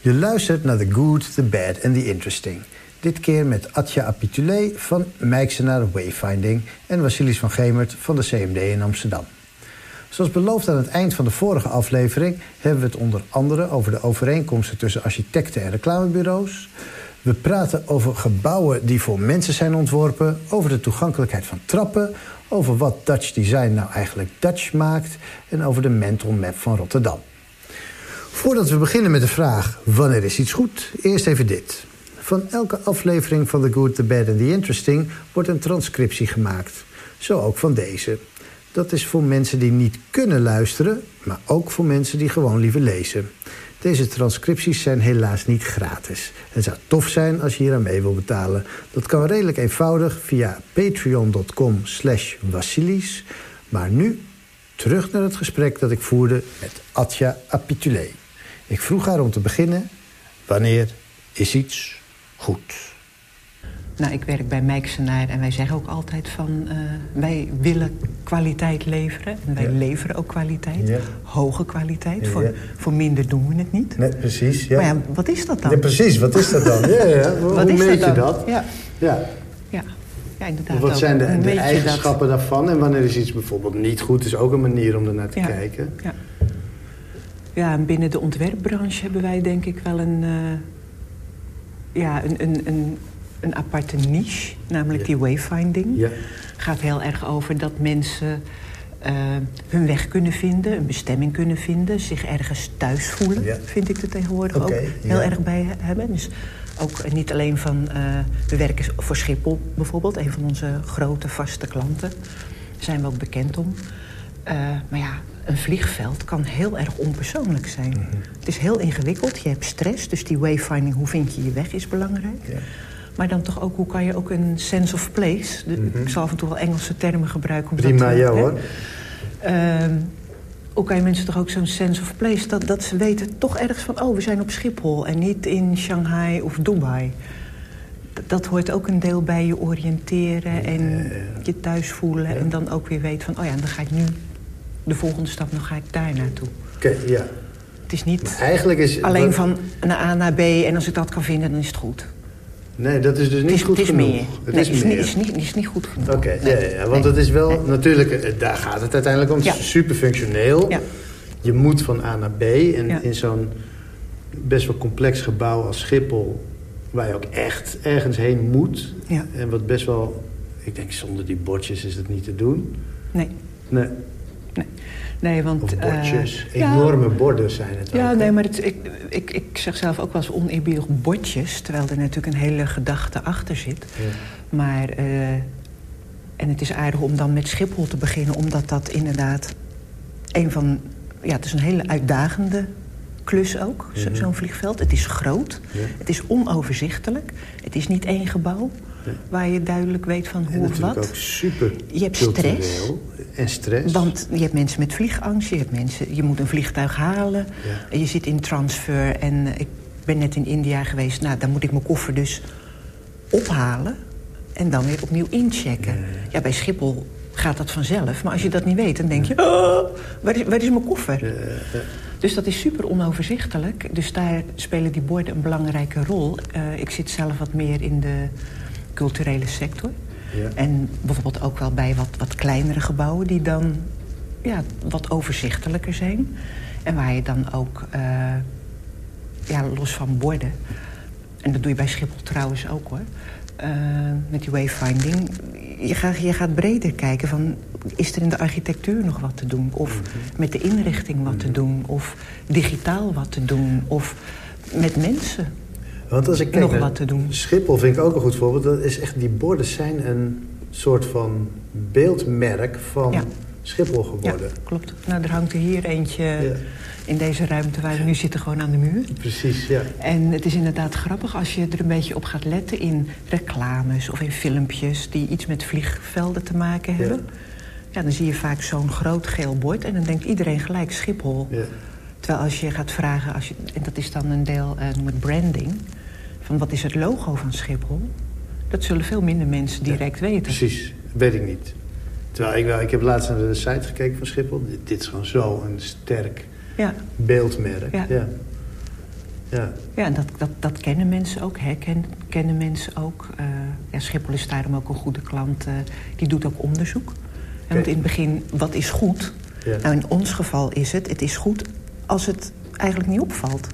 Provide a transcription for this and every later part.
Je luistert naar The Good, The Bad and The Interesting. Dit keer met Atja Apitulé van Mijksenaar Wayfinding... en Vasilis van Gemert van de CMD in Amsterdam. Zoals beloofd aan het eind van de vorige aflevering... hebben we het onder andere over de overeenkomsten tussen architecten en reclamebureaus... We praten over gebouwen die voor mensen zijn ontworpen... over de toegankelijkheid van trappen... over wat Dutch design nou eigenlijk Dutch maakt... en over de mental map van Rotterdam. Voordat we beginnen met de vraag wanneer is iets goed... eerst even dit. Van elke aflevering van The Good, The Bad and The Interesting... wordt een transcriptie gemaakt. Zo ook van deze. Dat is voor mensen die niet kunnen luisteren... maar ook voor mensen die gewoon liever lezen. Deze transcripties zijn helaas niet gratis. Het zou tof zijn als je hier aan mee wil betalen. Dat kan redelijk eenvoudig via patreon.com slash. Maar nu terug naar het gesprek dat ik voerde met Atja Apitulé. Ik vroeg haar om te beginnen... wanneer is iets goed? Nou, ik werk bij Mijksenaar en wij zeggen ook altijd van... Uh, wij willen kwaliteit leveren. En wij ja. leveren ook kwaliteit. Ja. Hoge kwaliteit. Ja, voor, voor minder doen we het niet. Nee, precies. Ja. Maar ja, wat is dat dan? Ja, precies. Wat is dat dan? ja, ja. Hoe, meet je dat? Ja. ja. ja. Inderdaad. Wat zijn de, eigenschappen dat? daarvan? En wanneer is iets bijvoorbeeld niet goed? is ook een manier om ernaar te Ja. kijken. Ja. Ja, en binnen de ontwerpbranche hebben wij denk ik wel een... eh, ja, een, een, een, een aparte niche. Namelijk Ja. die wayfinding. Ja. gaat heel erg over dat mensen eh, hun weg kunnen vinden, een bestemming kunnen vinden, zich ergens thuis voelen, Ja. vind ik er tegenwoordig ook ja. heel erg bij hebben. Dus ook eh, niet alleen van, we werken voor Schiphol bijvoorbeeld, een van onze grote vaste klanten. Daar zijn we ook bekend om. Maar ja, een vliegveld kan heel erg onpersoonlijk zijn. Mhm. Het is heel ingewikkeld, je hebt stress, dus die wayfinding, hoe vind je je weg, is belangrijk. Ja. Maar dan toch ook, hoe kan je ook een sense of place... de- ik zal af en toe wel Engelse termen gebruiken. Mhm. Prima, eh, ja hè, hoor. Ehm, hoe kan je mensen toch ook zo'n sense of place... Dat, dat ze weten toch ergens van... oh, we zijn op Schiphol en niet in Shanghai of Dubai. Dat hoort ook een deel bij je oriënteren en je thuis voelen. En dan ook weer weten van... oh ja, dan ga ik nu de volgende stap, dan ga ik daar naartoe. Oké, ja. Het is niet Eigenlijk is... alleen wat- van naar A naar B... en als ik dat kan vinden, dan is het goed. Nee, dat is dus niet het is, goed het is genoeg. meer. Het nee, is is meer. Niet, is, niet, is niet goed genoeg. Oké, Nee. ja, ja, want Nee. het is wel natuurlijk, eh, daar gaat het uiteindelijk om. Het Ja. is super functioneel. Ja. Je moet van A naar B. En in zo'n best wel complex gebouw als Schiphol, waar je ook echt ergens heen moet. Ja. En wat best wel, ik denk zonder die bordjes is het niet te doen. Nee, Nee, nee. Nee, want... eh, bordjes. ja. Enorme borden zijn het Ja, ook, nee, maar het, ik, ik, ik zeg zelf ook wel eens oneerbiedig bordjes... terwijl er natuurlijk een hele gedachte achter zit. Ja. Maar, eh, en het is aardig om dan met Schiphol te beginnen... omdat dat inderdaad een van... Ja, het is een hele uitdagende klus ook, Mhm. zo'n vliegveld. Het is groot, Ja. het is onoverzichtelijk. Het is niet één gebouw. Waar je duidelijk weet van hoe of wat. ook super Je hebt stress. En stress. Want je hebt mensen met vliegangst, je hebt mensen, je moet een vliegtuig halen. Ja. Je zit in transfer en ik ben net in India geweest. Nou, dan moet ik mijn koffer dus ophalen en dan weer opnieuw inchecken. Ja, bij Schiphol gaat dat vanzelf. Maar als je dat niet weet, dan denk je... "Oh, waar, is, waar is mijn koffer? Dus dat is super onoverzichtelijk. Dus daar spelen die borden een belangrijke rol. Eh, ik zit zelf wat meer in de culturele sector. Ja. En bijvoorbeeld ook wel bij wat, wat kleinere gebouwen... die dan ja, wat overzichtelijker zijn. En waar je dan ook, eh, ja, los van borden... en dat doe je bij Schiphol trouwens ook hoor... eh, met die wayfinding. Je gaat, je gaat breder kijken van... is er in de architectuur nog wat te doen? Of met de inrichting wat te doen? Of digitaal wat te doen? Of met mensen? Want als ik kijk Nog wat te doen. Schiphol vind ik ook een goed voorbeeld. Dat is echt, die borden zijn een soort van beeldmerk van Ja. Schiphol Ja, geworden. klopt. Nou, er hangt er hier eentje Ja. in deze ruimte waar we nu zitten gewoon aan de muur. Precies, ja. En het is inderdaad grappig als je er een beetje op gaat letten in reclames of in filmpjes die iets met vliegvelden te maken Ja. hebben. Ja, dan zie je vaak zo'n groot geel bord en dan denkt iedereen gelijk Schiphol. ja. Terwijl als je gaat vragen, als je, en dat is dan een deel, eh noem het branding, van wat is het logo van Schiphol? Dat zullen veel minder mensen direct weten. Precies, weet ik niet. Terwijl ik wel, ik heb laatst naar de site gekeken van Schiphol. Dit, dit is gewoon zo een sterk Ja, beeldmerk. Ja. Ja. Ja. Dat, dat, dat kennen mensen ook, herkennen kennen mensen ook. Uh, ja, Schiphol is daarom ook een goede klant. Uh, die doet ook onderzoek. En want in het begin, wat is goed? Ja. Nou, in ons geval is het, het is goed als het eigenlijk niet opvalt.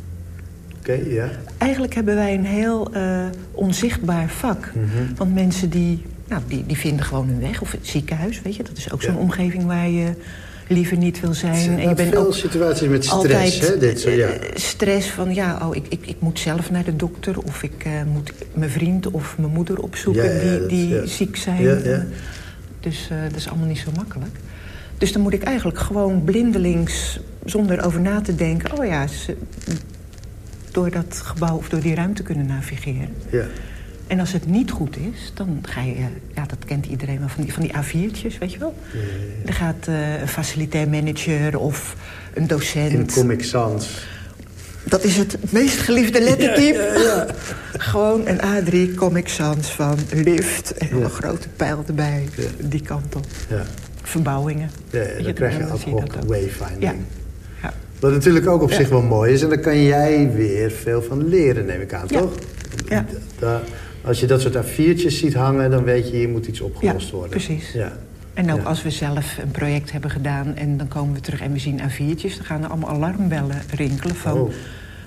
Oké, ja. Eigenlijk hebben wij een heel uh, onzichtbaar vak. Mm -hmm. Want mensen die, nou, die, die vinden gewoon hun weg. Of het ziekenhuis, weet je. Dat is ook zo'n ja. omgeving waar je liever niet wil zijn. En je bent veel ook situaties met stress, hè? Dit zo, ja. Stress van, ja, oh, ik, ik, ik moet zelf naar de dokter... of ik uh, moet mijn vriend of mijn moeder opzoeken Ja, ja, die, dat- die ja. ziek zijn. Ja, ja. Dus eh, dat is allemaal niet zo makkelijk. Dus dan moet ik eigenlijk gewoon blindelings, zonder over na te denken... oh ja, ze, door dat gebouw of door die ruimte kunnen navigeren. Ja. En als het niet goed is, dan ga je... Ja, dat kent iedereen wel, van die, van die A4'tjes, weet je wel? Er gaat eh, een facilitair manager of een docent... In Comic Sans. Dat is het meest geliefde lettertype. Ja, ja, ja. Gewoon een A3 Comic Sans van lift en Ja. een grote pijl erbij. Ja. Die kant op. Ja. Verbouwingen. Ja, ja, dan je, krijg je dan ad hoc wayfinding. Wat natuurlijk ook op Ja. zich wel mooi is. En daar kan jij weer veel van leren, neem ik aan, Ja. toch? Ja. Da- als je dat soort A4'tjes ziet hangen, dan weet je, hier moet iets opgelost Ja, worden. precies. Ja. En ook Ja. als we zelf een project hebben gedaan en dan komen we terug en we zien A4'tjes... dan gaan er allemaal alarmbellen rinkelen van... Oh.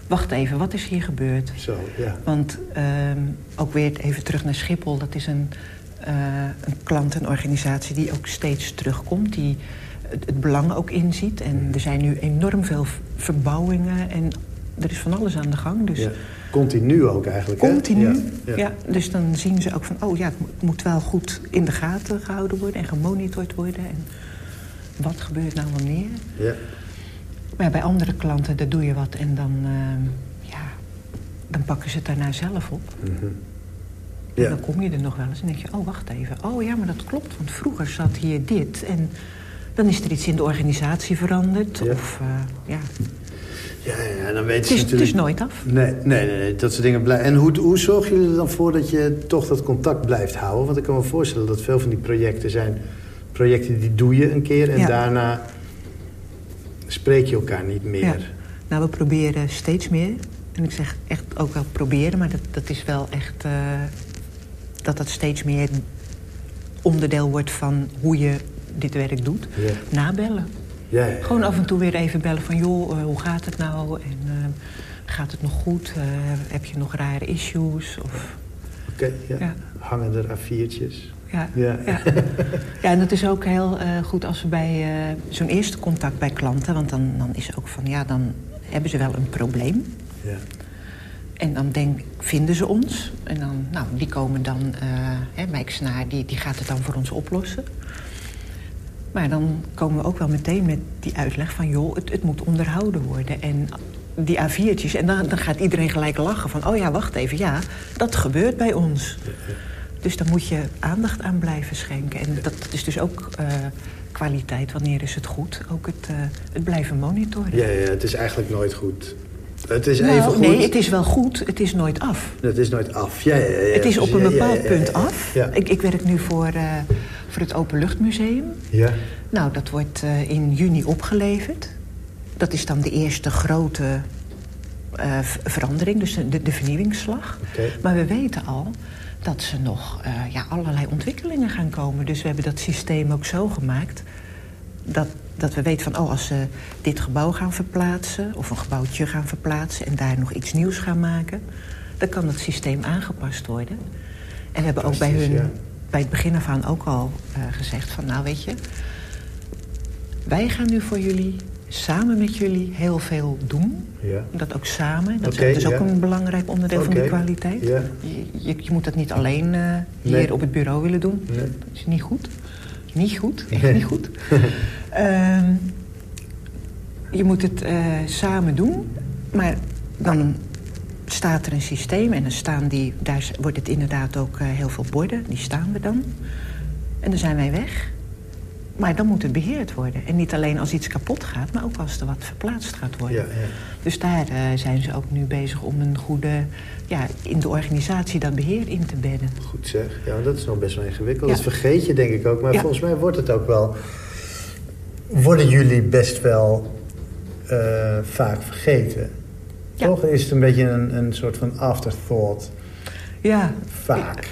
wacht even, wat is hier gebeurd? Zo, ja. Want ehm, ook weer even terug naar Schiphol. Dat is een, eh, een klant en organisatie die ook steeds terugkomt. Die het, belang ook inziet. En er zijn nu enorm veel verbouwingen. En er is van alles aan de gang. Dus ja. Continu ook eigenlijk, hè? continu. Ja. Ja. dus dan zien ze ook van... oh ja, het moet, wel goed in de gaten gehouden worden... en gemonitord worden. En wat gebeurt nou wanneer? Ja. Maar bij andere klanten, daar doe je wat en dan, ehm, ja, dan pakken ze het daarna zelf op. Mhm. En Ja. dan kom je er nog wel eens en denk je, oh, wacht even. Oh ja, maar dat klopt, want vroeger zat hier dit. En dan is er iets in de organisatie veranderd. Ja. Of, eh, ja. Ja, ja, dan weten Het, ze is, het natuurlijk... is nooit af. Nee, nee, nee, nee, dat soort dingen blijven. En hoe, hoe zorgen jullie er dan voor dat je toch dat contact blijft houden? Want ik kan me voorstellen dat veel van die projecten zijn... projecten die doe je een keer en Ja. daarna spreek je elkaar niet meer. Ja. Nou, we proberen steeds meer. En ik zeg echt ook wel proberen, maar dat, dat is wel echt... eh, dat dat steeds meer onderdeel wordt van hoe je dit werk doet. Ja. Nabellen. Ja, ja, Gewoon af en toe weer even bellen van... joh, eh, hoe gaat het nou? En eh, gaat het nog goed? Eh, heb je nog rare issues? Of, Oké, ja. Ja. Hangen er A4'tjes. ja, Ja. ja. en dat is ook heel goed als we bij zo'n eerste contact bij klanten... want dan, dan is ook van, ja, dan hebben ze wel een probleem. Ja. En dan denk, vinden ze ons. En dan, nou, die komen dan, eh hè, Mijksenaar, die, die gaat het dan voor ons oplossen. Maar dan komen we ook wel meteen met die uitleg van... joh, het, het moet onderhouden worden. En die A4'tjes, en dan, dan gaat iedereen gelijk lachen van... oh ja, wacht even, ja, dat gebeurt bij ons. Dus daar moet je aandacht aan blijven schenken. En dat, dat is dus ook eh, kwaliteit, wanneer is het goed. Ook het, eh, het blijven monitoren. Ja, ja, het is eigenlijk nooit goed. Het is Nou, even goed. nee, het is wel goed, het is nooit af. Het is nooit af. Ja, ja, ja, Het is op een bepaald ja, punt af. Ik, ik werk nu voor, eh, voor het Openluchtmuseum. ja. Nou, dat wordt eh, in juni opgeleverd. Dat is dan de eerste grote eh, verandering, dus de, de vernieuwingsslag. Oké. Maar we weten al dat ze nog ja, allerlei ontwikkelingen gaan komen. Dus we hebben dat systeem ook zo gemaakt... dat, dat we weten van, oh, als ze dit gebouw gaan verplaatsen... of een gebouwtje gaan verplaatsen en daar nog iets nieuws gaan maken... dan kan het systeem aangepast worden. En we hebben ook bij hun, ja. bij het begin af aan ook al eh, gezegd van... nou, weet je, wij gaan nu voor jullie, samen met jullie, heel veel doen. Ja. Dat ook samen, dat is dus ook een belangrijk onderdeel van die kwaliteit. ja. Je, je, moet dat niet alleen eh, hier Nee. op het bureau willen doen. Nee. Dat is niet goed. Niet goed, echt niet goed. Ehm, je moet het eh, samen doen, maar dan staat er een systeem... en dan staan die, daar wordt het inderdaad ook eh, heel veel borden, die staan we dan. En dan zijn wij weg. Maar dan moet het beheerd worden. En niet alleen als iets kapot gaat, maar ook als er wat verplaatst gaat worden. Ja, ja. Dus daar eh, zijn ze ook nu bezig om een goede... Ja, in de organisatie dat beheer in te bedden. Goed zeg. Ja, dat is nog best wel ingewikkeld. Ja. Dat vergeet je denk ik ook. Maar volgens mij wordt het ook wel... Worden jullie best wel eh, vaak vergeten? Ja. Toch is het een beetje een, een soort van afterthought. Ja. Vaak.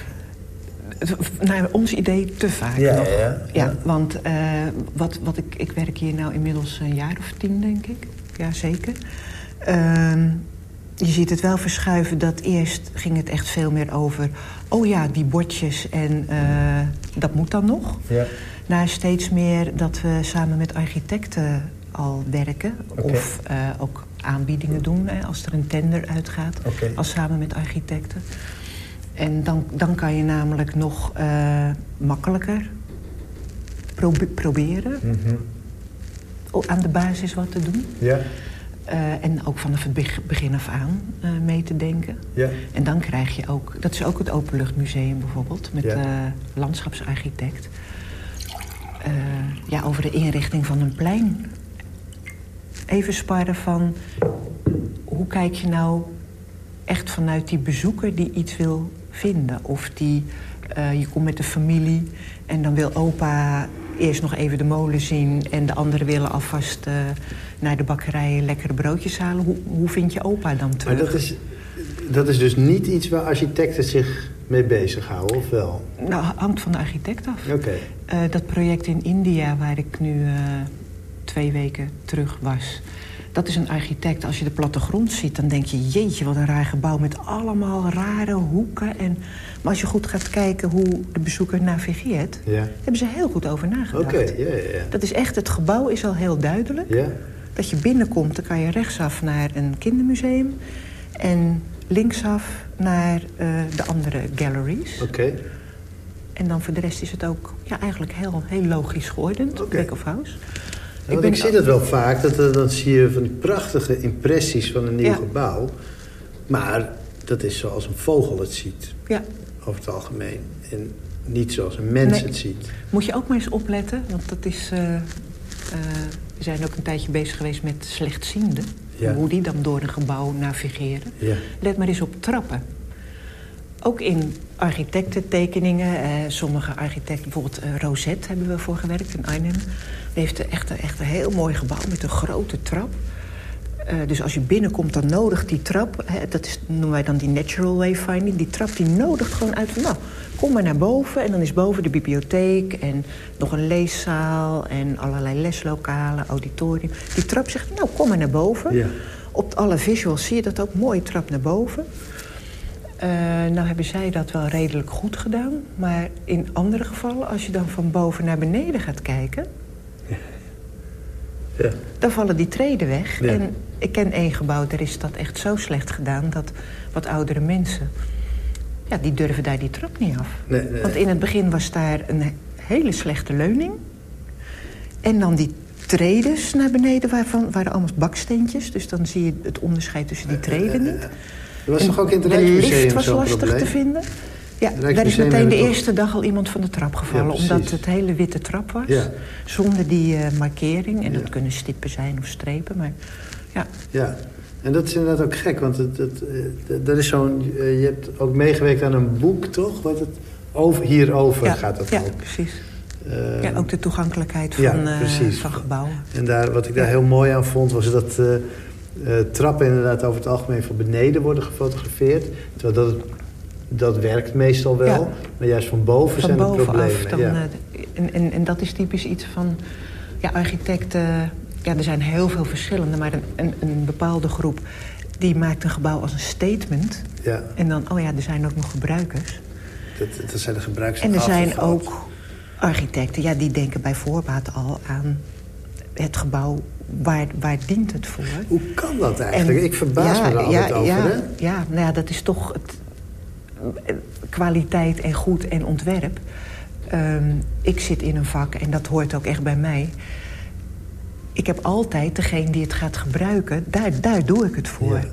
Naar ons idee te vaak Ja, nog. ja, ja. Ja. want eh, wat, wat ik, ik werk hier nou inmiddels een jaar of tien, denk ik. Ja, zeker. Ehm, je ziet het wel verschuiven dat eerst ging het echt veel meer over... oh ja, die bordjes en eh, dat moet dan nog. Ja. Naar steeds meer dat we samen met architecten al werken. Of eh, ook aanbiedingen doen hè, als er een tender uitgaat. Als samen met architecten. En dan, dan kan je namelijk nog eh, makkelijker probe- proberen Mhm. aan de basis wat te doen. Ja. Eh, en ook vanaf het beg- begin af aan mee te denken. Ja. En dan krijg je ook, dat is ook het Openluchtmuseum bijvoorbeeld, met Ja. landschapsarchitect. Eh, ja, over de inrichting van een plein. Even sparren van, hoe kijk je nou echt vanuit die bezoeker die iets wil vinden? Of die, eh, je komt met de familie en dan wil opa eerst nog even de molen zien... en de anderen willen alvast eh, naar de bakkerij lekkere broodjes halen. Hoe, hoe vind je opa dan terug? Maar dat is, dat is dus niet iets waar architecten zich mee bezighouden, of wel? Nou, hangt van de architect af. Oké. Eh, dat project in India, waar ik nu eh, twee weken terug was... dat is een architect. Als je de plattegrond ziet, dan denk je... jeetje, wat een raar gebouw met allemaal rare hoeken. En, maar als je goed gaat kijken hoe de bezoeker navigeert... Ja. hebben ze heel goed over nagedacht. Oké, ja, ja. Dat is echt, het gebouw is al heel duidelijk. Ja. Dat je binnenkomt, dan kan je rechtsaf naar een kindermuseum... en linksaf naar eh, de andere galleries. Oké. En dan voor de rest is het ook ja, eigenlijk heel, heel logisch geordend. Back of House. Ja, want ik zie dat wel vaak, dat, eh, dan zie je van die prachtige impressies van een nieuw Ja. gebouw. Maar dat is zoals een vogel het ziet, Ja, over het algemeen. En niet zoals een mens Nee. het ziet. moet je ook maar eens opletten, want dat is... eh, we zijn ook een tijdje bezig geweest met slechtzienden. Ja. Hoe die dan door een gebouw navigeren. Ja. Let maar eens op trappen. Ook in architectentekeningen. eh, sommige architecten, bijvoorbeeld eh, Rosette hebben we voor gewerkt in Arnhem. Die heeft echt, een- echt een heel mooi gebouw met een grote trap. Eh, dus als je binnenkomt, dan nodigt die trap... Hè, dat is, noemen wij dan die natural wayfinding. Die trap die nodigt gewoon uit van... nou, kom maar naar boven. En dan is boven de bibliotheek en nog een leeszaal... en allerlei leslokalen, auditorium. Die trap zegt, nou, kom maar naar boven. Ja. Op alle visuals zie je dat ook. Mooie trap naar boven. Eh, nou hebben zij dat wel redelijk goed gedaan. Maar in andere gevallen, als je dan van boven naar beneden gaat kijken... Ja. dan vallen die treden weg. Ja. En ik ken één gebouw, daar is dat echt zo slecht gedaan... dat wat oudere mensen, ja, die durven daar die trap niet af. Nee, nee. Want in het begin was daar een he- hele slechte leuning. En dan die tredes naar beneden waarvan, waren allemaal baksteentjes. Dus dan zie je het onderscheid tussen die treden niet. Er was En toch ook in het de lift was lastig probleem? te vinden. Ja, daar is meteen de eerste dag al iemand van de trap gevallen. Ja, omdat het hele witte trap was. Ja. Zonder die eh, markering. En Ja. dat kunnen stippen zijn of strepen. Maar ja, Ja, en dat is inderdaad ook gek, want het, het, eh, dat is zo'n, eh, je hebt ook meegewerkt aan een boek, toch? Wat het over, hierover gaat dat ja ook. precies. Eh, ja, ook de toegankelijkheid van, van gebouwen. En daar, wat ik daar heel mooi aan vond, was dat trappen inderdaad over het algemeen van beneden worden gefotografeerd. Terwijl dat, dat werkt meestal wel, Ja. maar juist van boven Van zijn er bovenaf. problemen. Dan, ja. eh, en, en, en dat is typisch iets van... Ja, architecten... Ja, er zijn heel veel verschillende, maar een, een, een bepaalde groep... die maakt een gebouw als een statement. ja, En dan, oh ja, er zijn ook nog gebruikers. dat, dat zijn de gebruikers. En er zijn ook architecten, ja, die denken bij voorbaat al aan het gebouw. Waar, waar dient het voor? Hoe kan dat eigenlijk? En- ik verbaas ja, me daar ja, altijd over, ja, hè? Ja, nou ja, dat is toch het, kwaliteit en goed en ontwerp. Ehm, ik zit in een vak, en dat hoort ook echt bij mij... ik heb altijd degene die het gaat gebruiken, daar, daar doe ik het voor. Ja.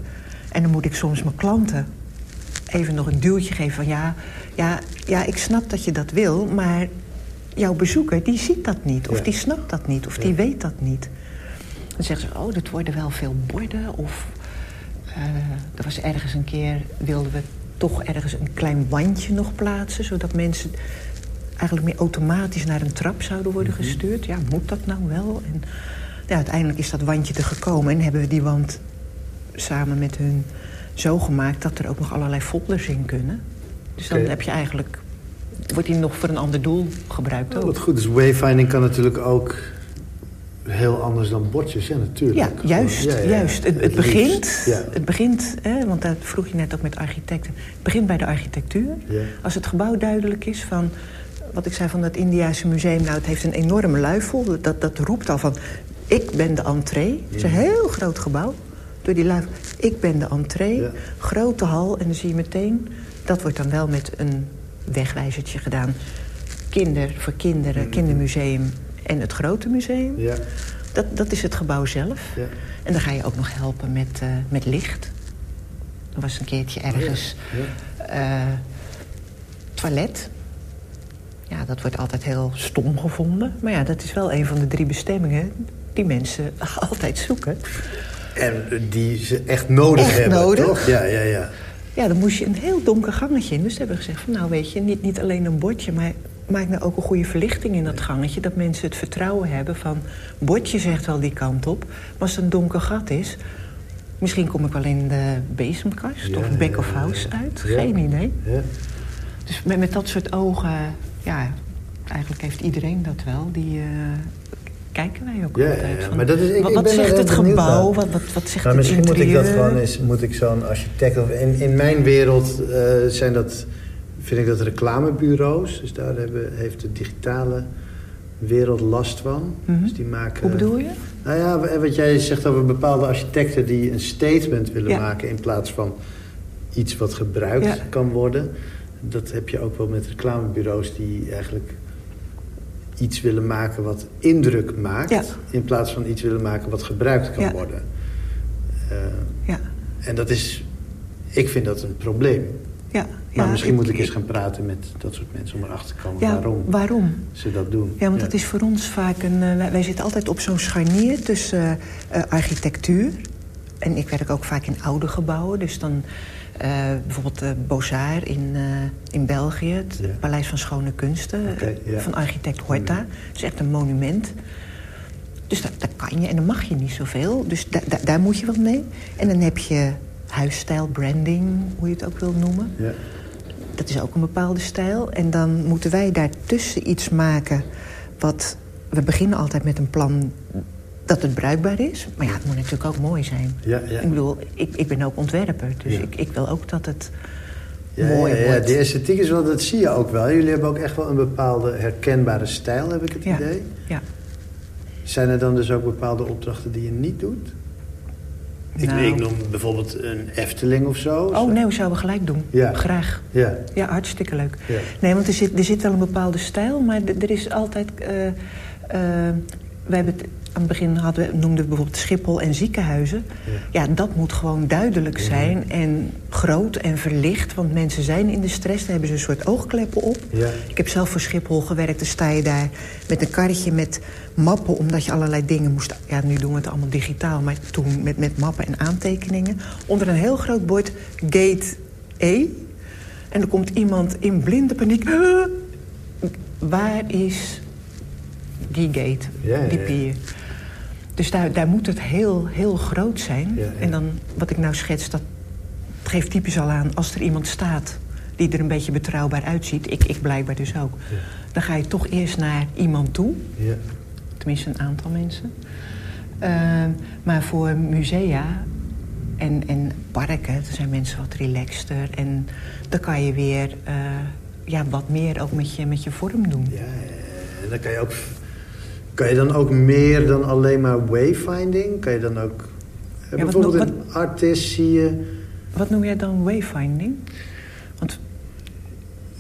En dan moet ik soms mijn klanten even nog een duwtje geven van... ja, ja, ja, ik snap dat je dat wil, maar jouw bezoeker die ziet dat niet. Of Ja. die snapt dat niet, of Ja. die weet dat niet. Dan zeggen ze, oh, dit worden wel veel borden. Of eh, er was ergens een keer, wilden we toch ergens een klein wandje nog plaatsen... zodat mensen eigenlijk meer automatisch naar een trap zouden worden Mhm. gestuurd. Ja, moet dat nou wel? En ja, uiteindelijk is dat wandje er gekomen en hebben we die wand samen met hun zo gemaakt... dat er ook nog allerlei folders in kunnen. Dus dan heb je eigenlijk... wordt die nog voor een ander doel gebruikt Oh, ook. wat goed. Dus wayfinding kan natuurlijk ook heel anders dan bordjes, ja, natuurlijk. Ja, juist. Ja, ja, ja. juist. Het, begint, het begint hè, want dat vroeg je net ook met architecten... het begint bij de architectuur. Als het gebouw duidelijk is van... wat ik zei van dat Indiase museum... nou, het heeft een enorme luifel. Dat, dat roept al van, ik ben de entree. Het is een heel groot gebouw. Door die luifel, ik ben de entree. Grote hal. En dan zie je meteen... dat wordt dan wel met een wegwijzertje gedaan. Kinder voor kinderen, kindermuseum en het grote museum. Ja, Dat, dat is het gebouw zelf. ja. En dan ga je ook nog helpen met, eh, met licht. Er was een keertje ergens ja. eh, toilet. Ja, dat wordt altijd heel stom gevonden. Maar ja, dat is wel een van de drie bestemmingen die mensen altijd zoeken. En die ze echt nodig Echt hebben, nodig. toch? Ja, ja, ja. Ja, dan moest je een heel donker gangetje in. Dus hebben we gezegd van nou weet je, niet, niet alleen een bordje... maar maak nou ook een goede verlichting in dat gangetje... dat mensen het vertrouwen hebben van... bordje zegt wel die kant op, maar als het een donker gat is... misschien kom ik wel in de bezemkast Ja, of back of house uit. Geen idee. ja. Dus met, met dat soort ogen, ja, eigenlijk heeft iedereen dat wel. Die eh, kijken wij ook Ja, altijd. van, Maar dat is- ik- wat ik ben zegt het gebouw? Wat, wat, wat zegt Maar het misschien moet ik dat interieur? gewoon eens, moet ik zo'n architect of in, in mijn wereld eh, zijn dat, vind ik dat reclamebureaus. Dus daar hebben, heeft de digitale wereld last van. Mhm. Dus die maken. Hoe bedoel je? Nou ja, wat jij zegt over bepaalde architecten die een statement willen Ja. maken in plaats van iets wat gebruikt Ja. kan worden. Dat heb je ook wel met reclamebureaus die eigenlijk iets willen maken wat indruk maakt. Ja. In plaats van iets willen maken wat gebruikt kan Ja. worden. Eh, Ja, en dat is, ik vind dat een probleem. ja. Maar ja, misschien moet ik eens gaan praten met dat soort mensen om erachter te komen Ja, waarom waarom? ze dat doen. Ja, want dat is voor ons vaak een... eh, wij, zitten altijd op zo'n scharnier tussen eh, eh, architectuur... en ik werk ook vaak in oude gebouwen. Dus dan bijvoorbeeld eh Beaux-Arts in, in België... het Ja. Paleis van Schone Kunsten ja. van architect Horta. Het is echt een monument. Dus daar, daar kan je en dan mag je niet zoveel. Dus da- da- daar moet je wat mee. En dan heb je huisstijl, branding, hoe je het ook wil noemen. Ja. Dat is ook een bepaalde stijl. En dan moeten wij daartussen iets maken wat... We beginnen altijd met een plan dat het bruikbaar is. Maar ja, het moet natuurlijk ook mooi zijn. Ja, ja. Ik bedoel, ik, ik ben ook ontwerper. Dus Ja. ik, ik wil ook dat het mooi ja, ja, wordt. die esthetiek is wel, dat zie je ook wel. Jullie hebben ook echt wel een bepaalde herkenbare stijl, heb ik het idee. Ja. Zijn er dan dus ook bepaalde opdrachten die je niet doet? Ik, Nou. ik noem bijvoorbeeld een Efteling of zo. Oh nee, we zouden gelijk doen. Ja. Graag. Ja, Ja, hartstikke leuk. Ja. Nee, want er zit, er zit wel een bepaalde stijl, maar er is altijd... eh eh, we hebben het, aan het begin hadden we, noemden we bijvoorbeeld Schiphol en ziekenhuizen. Ja. dat moet gewoon duidelijk zijn en groot en verlicht. Want mensen zijn in de stress, daar hebben ze een soort oogkleppen op. Ja. Ik heb zelf voor Schiphol gewerkt, dan sta je daar met een karretje met mappen... omdat je allerlei dingen moest... Ja, nu doen we het allemaal digitaal, maar toen met, met mappen en aantekeningen. Onder een heel groot bord Gate E. En er komt iemand in blinde paniek. "Huh? Waar is die gate, Ja, ja, die pier? Dus daar, daar moet het heel, heel groot zijn. En dan, wat ik nou schets, dat geeft typisch al aan... als er iemand staat die er een beetje betrouwbaar uitziet... ik, ik blijkbaar dus ook... dan ga je toch eerst naar iemand toe. ja. Tenminste, een aantal mensen. Eh, maar voor musea en, en parken, dan zijn mensen wat relaxter. En dan kan je weer eh, ja, wat meer ook met je, met je vorm doen. Ja, en dan kan je ook... Kan je dan ook meer dan alleen maar wayfinding? Kan je dan ook... eh, wat bijvoorbeeld noem- in Artist zie je... Wat noem jij dan wayfinding? Want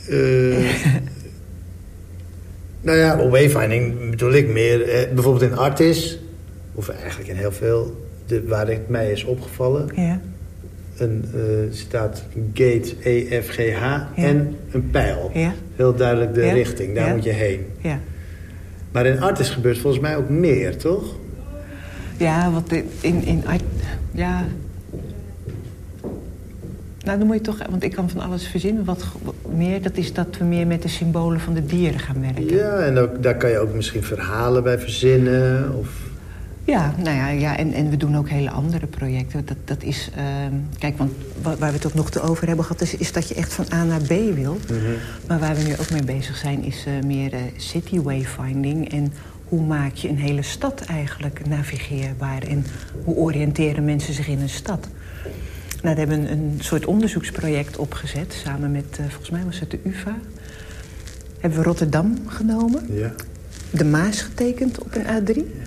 eh, nou ja, wayfinding bedoel ik meer... eh, bijvoorbeeld in Artist, of eigenlijk in heel veel... De, waar het mij is opgevallen... ja, Een, staat gate E, F, G, H en een pijl. Ja. Heel duidelijk de richting, daar moet je heen. ja. Maar in Artist gebeurt volgens mij ook meer, toch? Ja, wat in, in art- ja. Nou, dan moet je toch, want ik kan van alles verzinnen. Wat meer, dat is dat we meer met de symbolen van de dieren gaan werken. Ja, en ook, daar kan je ook misschien verhalen bij verzinnen. Of, Ja, nou ja, ja en, en we doen ook hele andere projecten. Dat, dat is, ehm, kijk, want waar, we het ook nog te over hebben gehad... is, is dat je echt van A naar B wil. Mhm. Maar waar we nu ook mee bezig zijn, is uh, meer uh, city wayfinding... en hoe maak je een hele stad eigenlijk navigeerbaar... en hoe oriënteren mensen zich in een stad. Nou, we hebben een, een soort onderzoeksproject opgezet... samen met, uh, volgens mij was het de UvA. Hebben we Rotterdam genomen. Ja. De Maas getekend op een A3.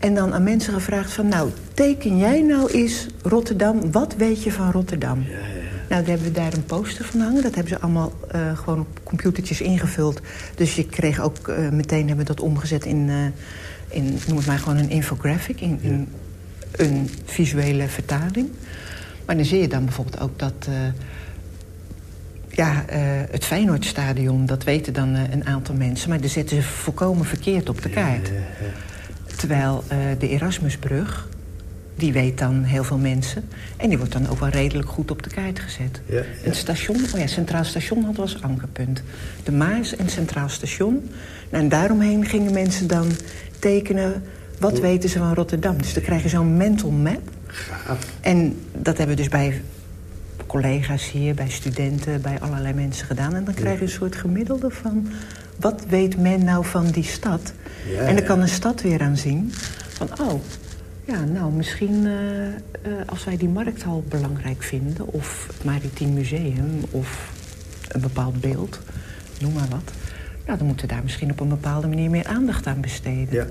En dan aan mensen gevraagd van... nou, teken jij nou eens Rotterdam, wat weet je van Rotterdam? Ja, ja, ja. Nou, dan hebben we daar een poster van hangen. Dat hebben ze allemaal uh, gewoon op computertjes ingevuld. Dus je kreeg ook uh, meteen hebben we dat omgezet in, uh, in, noem het maar gewoon een infographic... in, in een visuele vertaling. Maar dan zie je dan bijvoorbeeld ook dat... ja, het Feyenoordstadion, dat weten dan een aantal mensen... maar daar zetten ze volkomen verkeerd op de kaart. Ja, ja, ja. Terwijl uh, de Erasmusbrug, die weet dan heel veel mensen. En die wordt dan ook wel redelijk goed op de kaart gezet. Ja, ja. Het station, oh ja, Centraal Station had als ankerpunt. De Maas en Centraal Station. Nou, en daaromheen gingen mensen dan tekenen... wat weten ze van Rotterdam. Dus dan krijg je zo'n mental map. Gaaf. En dat hebben we dus bij collega's hier, bij studenten... bij allerlei mensen gedaan. En dan krijg je een soort gemiddelde van... wat weet men nou van die stad... Ja, en dan kan een stad weer aan zien van, oh, ja, nou, misschien uh, uh, als wij die markthal belangrijk vinden... of het Maritiem Museum of een bepaald beeld, noem maar wat... ja, dan moeten we daar misschien op een bepaalde manier meer aandacht aan besteden. Ja.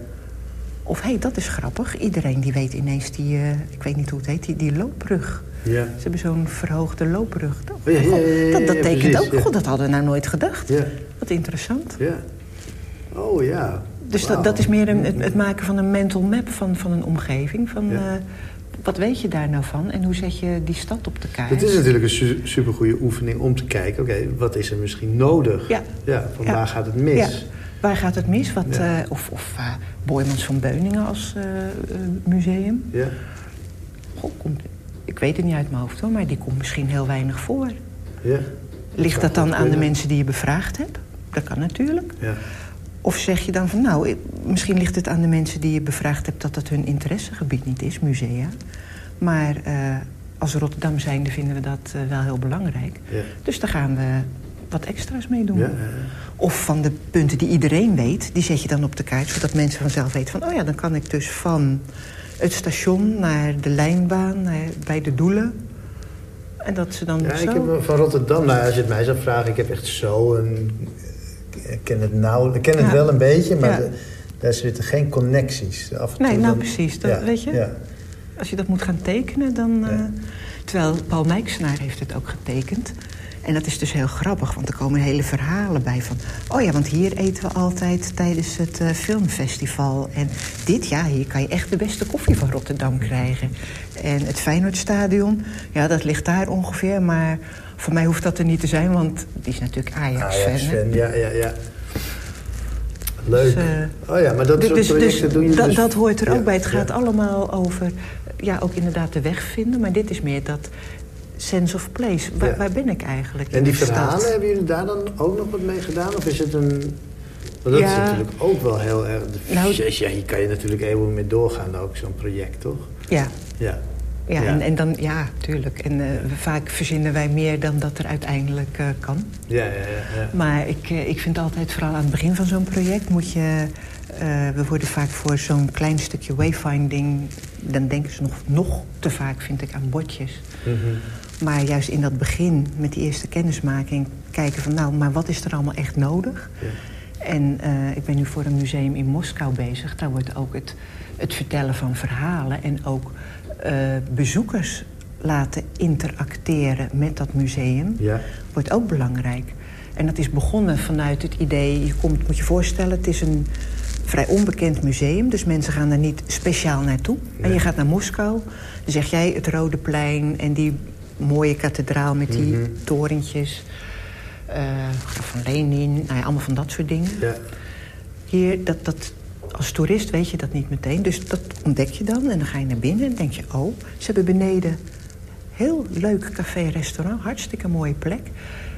Of, hé, hey, dat is grappig. Iedereen die weet ineens die, uh, ik weet niet hoe het heet, die, die loopbrug. Ja. Ze hebben zo'n verhoogde loopbrug. Oh, ja, ja, ja, ja, dat, dat tekent precies, ook, god, dat hadden we nou nooit gedacht. Ja. Wat interessant. Ja. Oh ja. Dus dat, dat is meer een, het, het, maken van een mental map van, van een omgeving. Van, uh, wat weet je daar nou van en hoe zet je die stad op de kaart? Het is natuurlijk een su supergoeie oefening om te kijken... oké, wat is er misschien nodig? Ja. ja van waar gaat het mis? Waar gaat het mis? Wat, Ja. uh, of of uh, Boijmans van Beuningen als uh, museum. Ja. Goh, komt, ik weet het niet uit mijn hoofd hoor, maar die komt misschien heel weinig voor. Ja. Ligt dat dan aan de mensen die je bevraagd hebt? Dat kan natuurlijk. Ja. Of zeg je dan van, nou, misschien ligt het aan de mensen die je bevraagd hebt... dat dat hun interessegebied niet is, musea. Maar als Rotterdam zijnde vinden we dat wel heel belangrijk. Ja. Dus daar gaan we wat extra's mee doen. Ja, Of van de punten die iedereen weet, die zet je dan op de kaart... zodat mensen vanzelf weten van, oh ja, dan kan ik dus van het station... naar de lijnbaan, naar, bij de doelen... En dat ze dan Ja, zo... ik heb van Rotterdam, nou, als je het mij zou vragen... ik heb echt zo een... Ik ken het, nou, ik ken het Ja. wel een beetje, maar Ja. de- daar zitten geen connecties. Af en Nee, nou dan- precies, dat- ja, weet je? Ja. Als je dat moet gaan tekenen, dan... eh. Terwijl Paul Mijksenaar heeft het ook getekend. En dat is dus heel grappig, want er komen hele verhalen bij van... oh ja, want hier eten we altijd tijdens het eh, filmfestival. En dit jaar, hier kan je echt de beste koffie van Rotterdam krijgen. En het Feyenoordstadion, ja, dat ligt daar ongeveer. Maar voor mij hoeft dat er niet te zijn, want die is natuurlijk Ajax-fan. Ajax-fan, ja, ja, ja. Leuk. Dus, eh, oh ja, maar dat Dus, soort dus, projecten dus je dus... dat hoort er Ja, ook bij. Het gaat ja. allemaal over, ja, ook inderdaad de weg vinden. Maar dit is meer dat sense of place. Waar, Ja. waar ben ik eigenlijk En die verhalen, stad? hebben jullie daar dan ook nog wat mee gedaan? Of is het een... Want dat is natuurlijk ook wel heel erg... Nou- ja, hier kan je natuurlijk eeuwen mee doorgaan, ook zo'n project, toch? Ja, Ja. ja, Ja. En, en dan, ja, tuurlijk. En eh, vaak verzinnen wij meer dan dat er uiteindelijk eh, kan. Ja, ja, ja. Maar ik, eh, ik vind altijd, vooral aan het begin van zo'n project... moet je... we worden vaak voor zo'n klein stukje wayfinding... dan denken ze nog, nog te vaak, vind ik, aan bordjes. Mhm. Maar juist in dat begin, met die eerste kennismaking... kijken van, nou, maar wat is er allemaal echt nodig? Ja. En eh, ik ben nu voor een museum in Moskou bezig. Daar wordt ook het, het vertellen van verhalen... en ook eh, bezoekers laten interacteren met dat museum... Ja. wordt ook belangrijk. En dat is begonnen vanuit het idee... je komt, moet je voorstellen, het is een vrij onbekend museum... dus mensen gaan daar niet speciaal naartoe. En je gaat naar Moskou, dan zeg jij het Rode Plein... en die mooie kathedraal met die Mhm. torentjes... eh, Graf van Lenin, nou ja, allemaal van dat soort dingen. Ja. Hier, dat, dat, als toerist weet je dat niet meteen. Dus dat ontdek je dan en dan ga je naar binnen en denk je... oh, ze hebben beneden heel leuk café-restaurant, hartstikke mooie plek.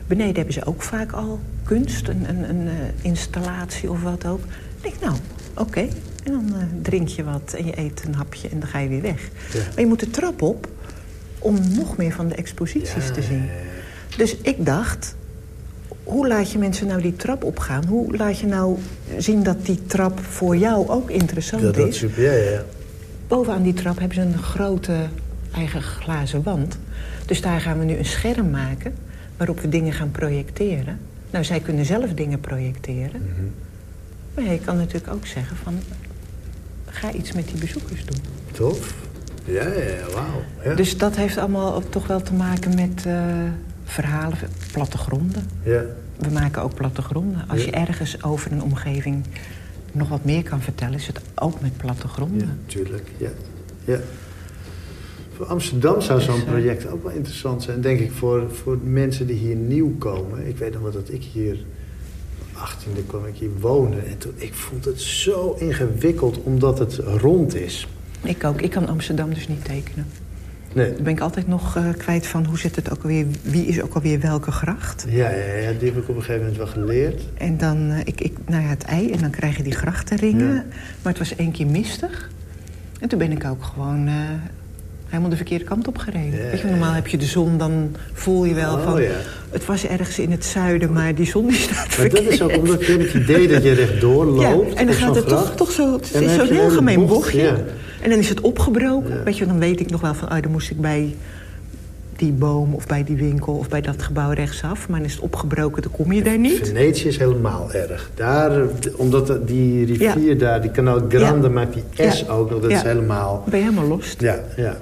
Beneden hebben ze ook vaak al kunst, een, een, een eh, installatie of wat ook. Ik denk, nou, oké, En dan uh, drink je wat en je eet een hapje en dan ga je weer weg. Maar je moet de trap op om nog meer van de exposities te zien. Dus ik dacht, hoe laat je mensen nou die trap opgaan? Hoe laat je nou zien dat die trap voor jou ook interessant dat, dat is? Super, ja, ja. Bovenaan die trap hebben ze een grote eigen glazen wand. Dus daar gaan we nu een scherm maken waarop we dingen gaan projecteren. Nou, zij kunnen zelf dingen projecteren. Mhm. Maar je kan natuurlijk ook zeggen van... ga iets met die bezoekers doen. Tof. Ja, ja, wauw. Ja. Dus dat heeft allemaal toch wel te maken met uh, verhalen, plattegronden. Ja. We maken ook plattegronden. Als Ja. je ergens over een omgeving nog wat meer kan vertellen... is het ook met plattegronden. Ja, tuurlijk. Ja. ja. Voor Amsterdam zou zo'n project ook wel interessant zijn. Denk ik voor, voor mensen die hier nieuw komen. Ik weet nog wel dat ik hier... 18e kwam ik hier wonen. En toen, ik vond het zo ingewikkeld omdat het rond is. Ik ook. Ik kan Amsterdam dus niet tekenen. Nee. Dan ben ik altijd nog eh, kwijt van hoe zit het ook alweer... wie is ook alweer welke gracht. Ja, ja, ja, die heb ik op een gegeven moment wel geleerd. En dan, eh, ik, ik, nou ja, het ei en dan krijg je die grachtenringen. Ja. Maar het was één keer mistig. En toen ben ik ook gewoon eh, helemaal de verkeerde kant op gereden. Ja, Weet je, normaal heb je de zon, dan voel je wel Oh, van... ja. Het was ergens in het zuiden, maar die zon die staat Maar verkeerd. dat is ook omdat je hebt het idee dat je rechtdoor loopt. Ja, en dan gaat het toch, gracht. toch zo... Het is zo'n heel een gemeen bocht, bochtje. En dan is het opgebroken. Ja. Weet je, dan weet ik nog wel van... Oh, dan moest ik bij die boom of bij die winkel of bij dat gebouw rechtsaf. Maar dan is het opgebroken, dan kom je daar niet. Venetië is helemaal erg. Daar, omdat die rivier Ja. daar, die Canal Grande, Ja. maakt die S Ja. ook nog. Dat is helemaal... Ben je helemaal los. Ja, ja.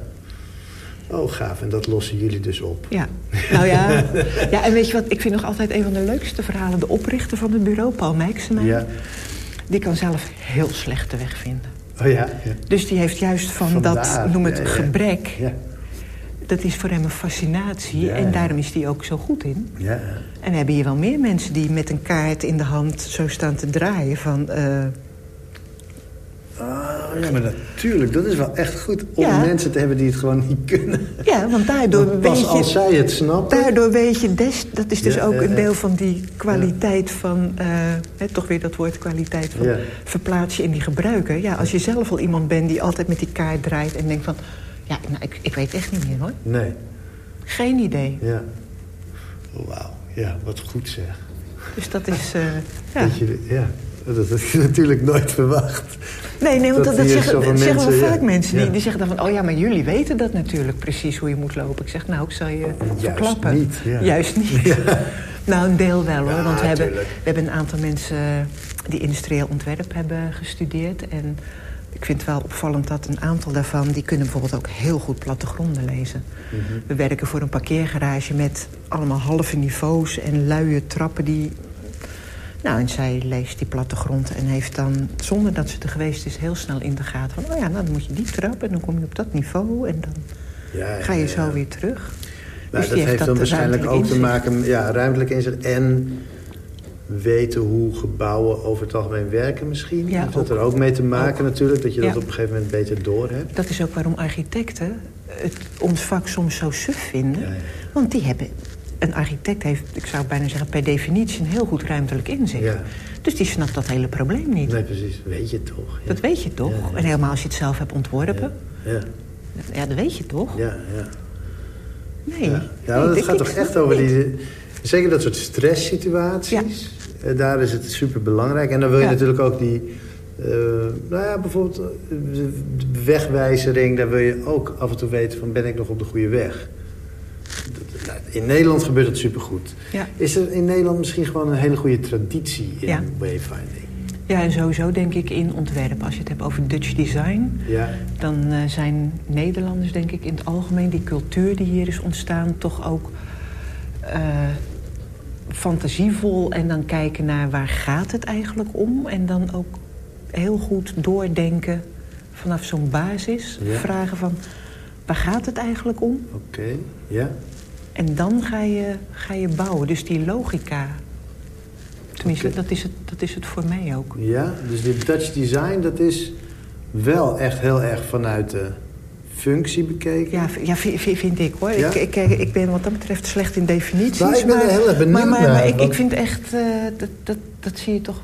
Oh, gaaf. En dat lossen jullie dus op. Ja, nou ja. ja. En weet je wat, ik vind nog altijd een van de leukste verhalen... de oprichter van het bureau, Paul Mijksema. Ja. Die kan zelf heel slecht de weg vinden. Oh ja. ja. Dus die heeft juist van dat, noem het ja, gebrek... Ja. dat is voor hem een fascinatie. En daarom is hij ook zo goed in. ja. En we hebben hier wel meer mensen die met een kaart in de hand... zo staan te draaien van... eh, Oh, ja, maar natuurlijk. Dat is wel echt goed om Ja. mensen te hebben die het gewoon niet kunnen. ja, want daardoor Want weet pas je... als zij het snappen... Daardoor weet je, des, dat is dus Ja, ook een deel van die kwaliteit van... eh, hè, toch weer dat woord kwaliteit van verplaats je in die gebruiker. Ja, als je zelf al iemand bent die altijd met die kaart draait en denkt van... ja, nou, ik, ik weet echt niet meer hoor. Nee. Geen idee. Ja. Wauw. Ja, wat goed zeg. Dus dat is... eh, ja. Dat je, ja. Dat had ik natuurlijk nooit verwacht. Nee, nee, want dat dat, dat hier zeggen, wel mensen, ja. vaak mensen. Die, Ja. die zeggen dan van, oh ja, maar jullie weten dat natuurlijk precies hoe je moet lopen. Ik zeg, nou, ik zal je verklappen. niet, ja. Juist niet. Nou, een deel wel hoor. Want we hebben, we hebben een aantal mensen die industrieel ontwerp hebben gestudeerd. En ik vind het wel opvallend dat een aantal daarvan... die kunnen bijvoorbeeld ook heel goed plattegronden lezen. Mhm. We werken voor een parkeergarage met allemaal halve niveaus... en luie trappen die... Nou, en zij leest die plattegrond en heeft dan, zonder dat ze er geweest is... heel snel in de gaten van, oh ja, nou, dan moet je die trap... en dan kom je op dat niveau en dan Ja, ga je ja. zo weer terug. Nou, Dus dat heeft dan waarschijnlijk ook te maken... Ja, ruimtelijk inzicht en weten hoe gebouwen over het algemeen werken misschien. Ja, Heeft dat ook. er ook mee te maken Ook. natuurlijk... dat je dat Ja. op een gegeven moment beter doorhebt? Dat is ook waarom architecten het, ons vak soms zo suf vinden. Ja, ja. Want die hebben... Een architect heeft, ik zou bijna zeggen, per definitie... een heel goed ruimtelijk inzicht. Ja. Dus die snapt dat hele probleem niet. Nee, precies. Weet je toch. Ja. Dat weet je toch? Ja. En helemaal als je het zelf hebt ontworpen. Ja, Ja, dat weet je toch? ja, ja. Nee. Ja, ik- gaat toch echt over niet. die... Zeker dat soort stresssituaties. Eh, Daar is het super belangrijk. En dan wil je natuurlijk ook die... eh, nou ja, bijvoorbeeld eh, de wegwijzering. Daar wil je ook af en toe weten van... ben ik nog op de goede weg? In Nederland gebeurt dat supergoed. Ja. Is er in Nederland misschien gewoon een hele goede traditie in Ja. wayfinding? Ja, en sowieso denk ik in ontwerp. Als je het hebt over Dutch design... Ja, dan eh, zijn Nederlanders, denk ik, in het algemeen... die cultuur die hier is ontstaan, toch ook eh, fantasievol... en dan kijken naar waar gaat het eigenlijk om... en dan ook heel goed doordenken vanaf zo'n basis. Ja. Vragen van, waar gaat het eigenlijk om? oké. Ja, En dan ga je, ga je bouwen. Dus die logica... Tenminste, dat, is het, dat is het voor mij ook. ja. Dus die Dutch design, dat is wel echt heel erg vanuit de functie bekeken. Ja, ja vind ik hoor. Ja? Ik, ik, ik ben wat dat betreft slecht in definities. Nou, ik ben er heel erg benieuwd maar, maar, naar, maar ik, ik vind echt, eh, dat, dat, dat zie je toch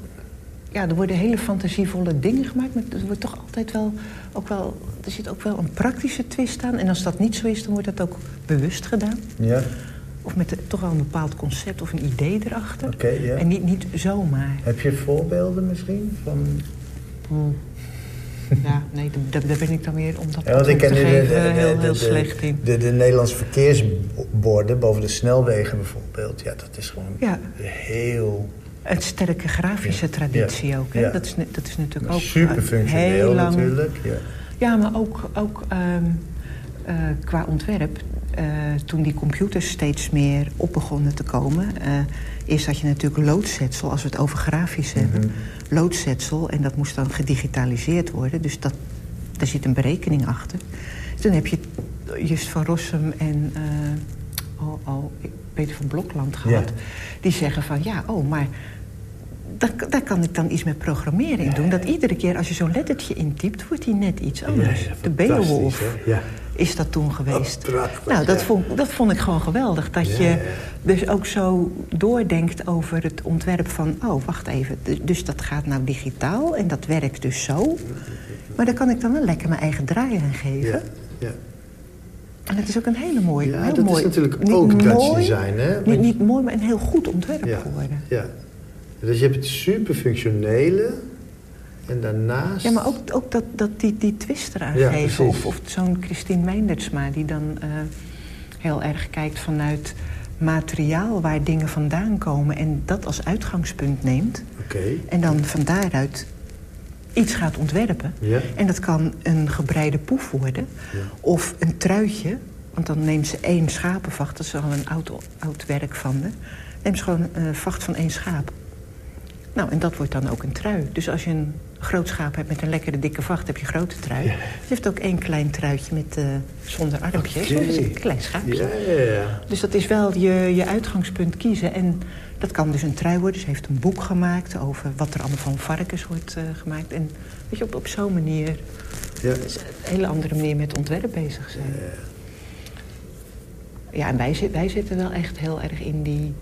ja, er worden hele fantasievolle dingen gemaakt. Maar er wordt toch altijd wel, ook wel... Er zit ook wel een praktische twist aan. En als dat niet zo is, dan wordt dat ook bewust gedaan. Ja. Of met toch wel een bepaald concept of een idee erachter. Oké, ja. En niet, niet zomaar. Heb je voorbeelden misschien? Van... Hmm. Ja, nee, daar, ben ik dan weer om dat Ja, want ik ken te de, de, geven de, heel, de- heel de- slecht in. De, de Nederlandse verkeersborden boven de snelwegen bijvoorbeeld. Ja, dat is gewoon Ja. heel Een sterke grafische traditie Ja. ook. Hè? Ja. Dat, is, dat is natuurlijk ook super eh, functioneel heel lang. natuurlijk. Ja. Ja, maar ook, ook ehm, eh, qua ontwerp. eh, toen die computers steeds meer op begonnen te komen. eerst had je natuurlijk loodzetsel, als we het over grafisch hebben. Mhm. Loodzetsel, en dat moest dan gedigitaliseerd worden. Dus dat, daar zit een berekening achter. Toen heb je Just van Rossum en eh, oh, oh, Peter van Blokland gehad. Ja. Die zeggen van, ja, oh, maar daar, daar kan ik dan iets met programmeren in doen. Dat iedere keer als je zo'n lettertje intypt, wordt hij net iets anders. Ja, ja, de Beowulf? Ja. is dat toen geweest. Oh, nou, dat, vond, dat vond ik gewoon geweldig. Dat je dus ook zo doordenkt over het ontwerp van... oh, wacht even, dus dat gaat nou digitaal en dat werkt dus zo. Maar daar kan ik dan wel lekker mijn eigen draai aan geven. Ja, ja. En het is ook een hele mooie... Ja, heel dat is mooi, natuurlijk niet ook Dutch mooi, design, hè? Niet, niet mooi, maar een heel goed ontwerp Ja, geworden. ja. Dus je hebt het super functionele en daarnaast... Ja, maar ook, ook dat, dat die, die twist eraan Ja, geven. precies. Of, of zo'n Christine Meindertsma die dan eh, heel erg kijkt vanuit materiaal waar dingen vandaan komen... en dat als uitgangspunt neemt. Oké, En dan van daaruit iets gaat ontwerpen. Ja. En dat kan een gebreide poef worden. Ja. Of een truitje. Want dan neemt ze één schapenvacht. Dat is al een oud, oud werk van me. Neemt ze gewoon een vacht van één schaap. Nou, en dat wordt dan ook een trui. Dus als je een groot schaap hebt met een lekkere dikke vacht... heb je grote trui. Ja. Je heeft ook één klein truitje met, eh, zonder armpjes. Is een klein schaapje. ja, ja, ja. Dus dat is wel je, je uitgangspunt kiezen. En dat kan dus een trui worden. Ze heeft een boek gemaakt over wat er allemaal van varkens wordt eh, gemaakt. En weet je, op, op zo'n manier... is een hele andere manier met ontwerp bezig zijn. Ja, en wij, wij zitten wel echt heel erg in die,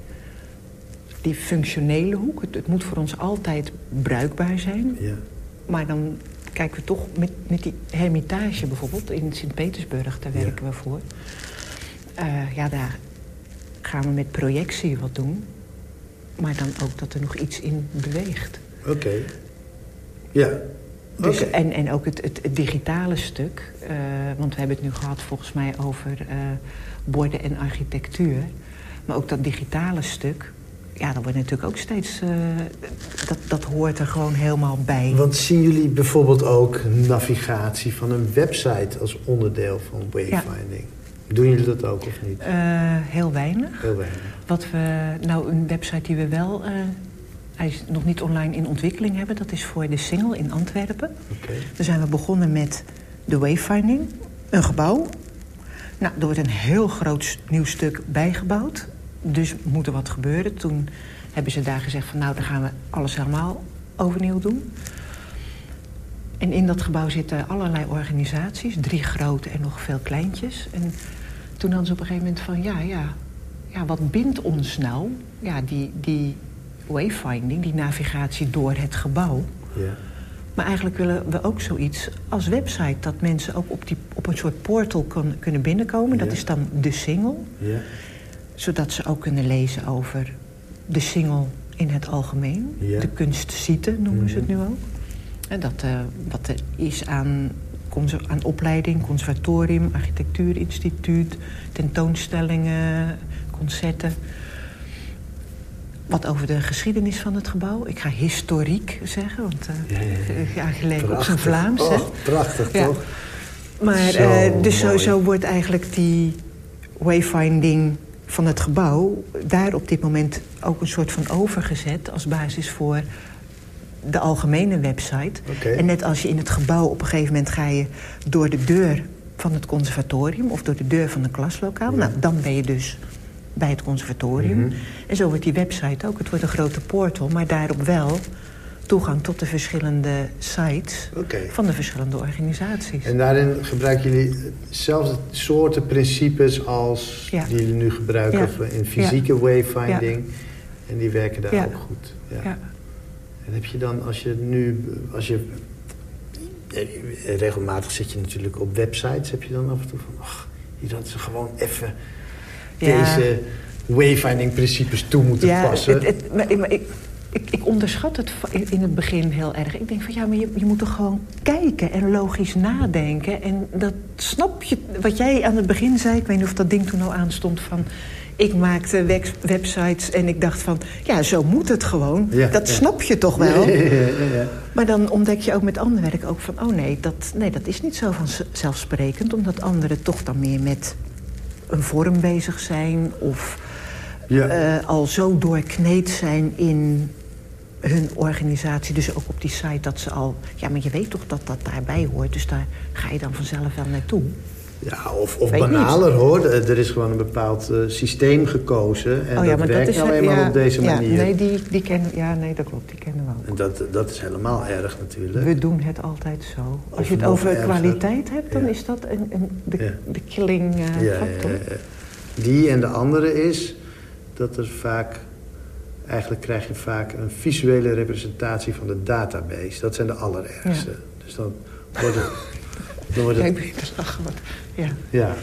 die functionele hoek. Het, het moet voor ons altijd bruikbaar zijn. ja. Maar dan kijken we toch met, met die hermitage bijvoorbeeld in Sint-Petersburg, daar Ja. werken we voor. Eh, ja, daar gaan we met projectie wat doen. Maar dan ook dat er nog iets in beweegt. Oké. Ja. Dus, en, en ook het, het, het digitale stuk. eh, want we hebben het nu gehad volgens mij over eh, borden en architectuur. Maar ook dat digitale stuk. Ja, dat wordt natuurlijk ook steeds... eh, dat, dat hoort er gewoon helemaal bij. Want zien jullie bijvoorbeeld ook navigatie van een website als onderdeel van wayfinding? Doen jullie dat ook of niet? Eh, heel weinig. Heel weinig. Wat we, nou, een website die we wel, eh, hij is nog niet online in ontwikkeling hebben, dat is voor de Singel in Antwerpen. Oké. Daar zijn we begonnen met de wayfinding, een gebouw. Nou, er wordt een heel groot nieuw stuk bijgebouwd. Dus moet er wat gebeuren. Toen hebben ze daar gezegd van nou, dan gaan we alles helemaal overnieuw doen. En in dat gebouw zitten allerlei organisaties, drie grote en nog veel kleintjes. En toen hadden ze op een gegeven moment van ja, ja, ja wat bindt ons nou? Ja, die, die wayfinding, die navigatie door het gebouw. Ja. Maar eigenlijk willen we ook zoiets als website... dat mensen ook op, die, op een soort portal kunnen binnenkomen. Dat Ja. is dan de single. Ja. Zodat ze ook kunnen lezen over de single in het algemeen. Ja. De kunstsite noemen ze het Mhm. nu ook. En dat eh, wat er is aan, aan opleiding, conservatorium, architectuurinstituut... tentoonstellingen, concerten... Wat over de geschiedenis van het gebouw. Ik ga historiek zeggen, want eh Ja, ja, op zijn Vlaams. Oh, prachtig, toch? Maar Zo eh, dus zo, zo wordt eigenlijk die wayfinding van het gebouw... daar op dit moment ook een soort van overgezet... als basis voor de algemene website. En net als je in het gebouw op een gegeven moment ga je door de deur van het conservatorium... of door de deur van een klaslokaal. Ja. Nou, dan ben je dus bij het conservatorium. Mhm. En zo wordt die website ook. Het wordt een grote portal, maar daarop wel toegang tot de verschillende sites... Van de verschillende organisaties. En daarin gebruiken jullie dezelfde soorten principes als Ja. die jullie nu gebruiken Ja. in fysieke wayfinding. En die werken daar ook goed. Ja. Ja. En heb je dan, als je nu, als je... Regelmatig zit je natuurlijk op websites. Heb je dan af en toe van, ach, hier hadden ze gewoon even deze wayfinding-principes toe moeten passen. het- het- maar- maar ik, ik, ik onderschat het in het begin heel erg. Ik denk van ja, maar je, je moet toch gewoon kijken en logisch nadenken. En dat snap je, wat jij aan het begin zei, ik weet niet of dat ding toen al aanstond van... Ik maakte wex- websites en ik dacht van, ja, zo moet het gewoon. Ja, dat ja. snap je toch wel? Ja, ja, ja, ja. Maar dan ontdek je ook met ander werk ook van... oh nee, dat, nee, dat is niet zo vanzelfsprekend... omdat anderen toch dan meer met een vorm bezig zijn... of Ja. eh, al zo doorkneed zijn in hun organisatie. Dus ook op die site dat ze al... ja, maar je weet toch dat dat daarbij hoort... dus daar ga je dan vanzelf wel naartoe. Ja, of, of banaler hoor. Er is gewoon een bepaald eh, systeem gekozen. En oh ja, dat maar werkt dat is alleen maar ja, op deze ja, manier. nee, die, die kennen, ja, nee, dat klopt, die kennen we ook. En dat, dat is helemaal erg natuurlijk. We doen het altijd zo. Of Als je het over kwaliteit hebt, dan Ja. is dat een, een, de, Ja. de killing eh, Ja, ja, factor. ja, ja. Die en de andere is dat er vaak... Eigenlijk krijg je vaak een visuele representatie van de database. Dat zijn de allerergste. Dus dan wordt het... Dan wordt Ja, het ik begin te lachen. Want, ja. ja,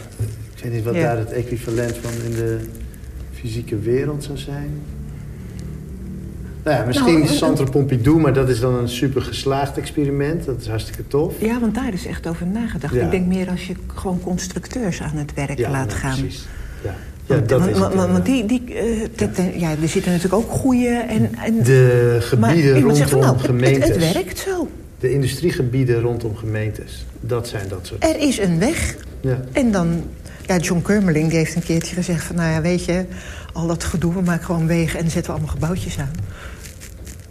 ik weet niet wat daar het equivalent van in de fysieke wereld zou zijn. Nou ja, misschien Nou, Centre Pompidou, maar dat is dan een super geslaagd experiment. Dat is hartstikke tof. ja, want daar is echt over nagedacht. Ja. Ik denk meer als je gewoon constructeurs aan het werk laat nou, gaan. Precies. Ja, ja dat want- is het. want- want inderdaad. die, die, eh, dat- eh, ja, er zitten natuurlijk ook goede en... en De gebieden rondom van, nou, gemeentes. Het, het werkt zo. De industriegebieden rondom gemeentes. Dat zijn dat soort... Er is een weg. Ja. En dan... Ja, John Kermeling die heeft een keertje gezegd van... nou ja, weet je, al dat gedoe, we maken gewoon wegen... en zetten we allemaal gebouwtjes aan.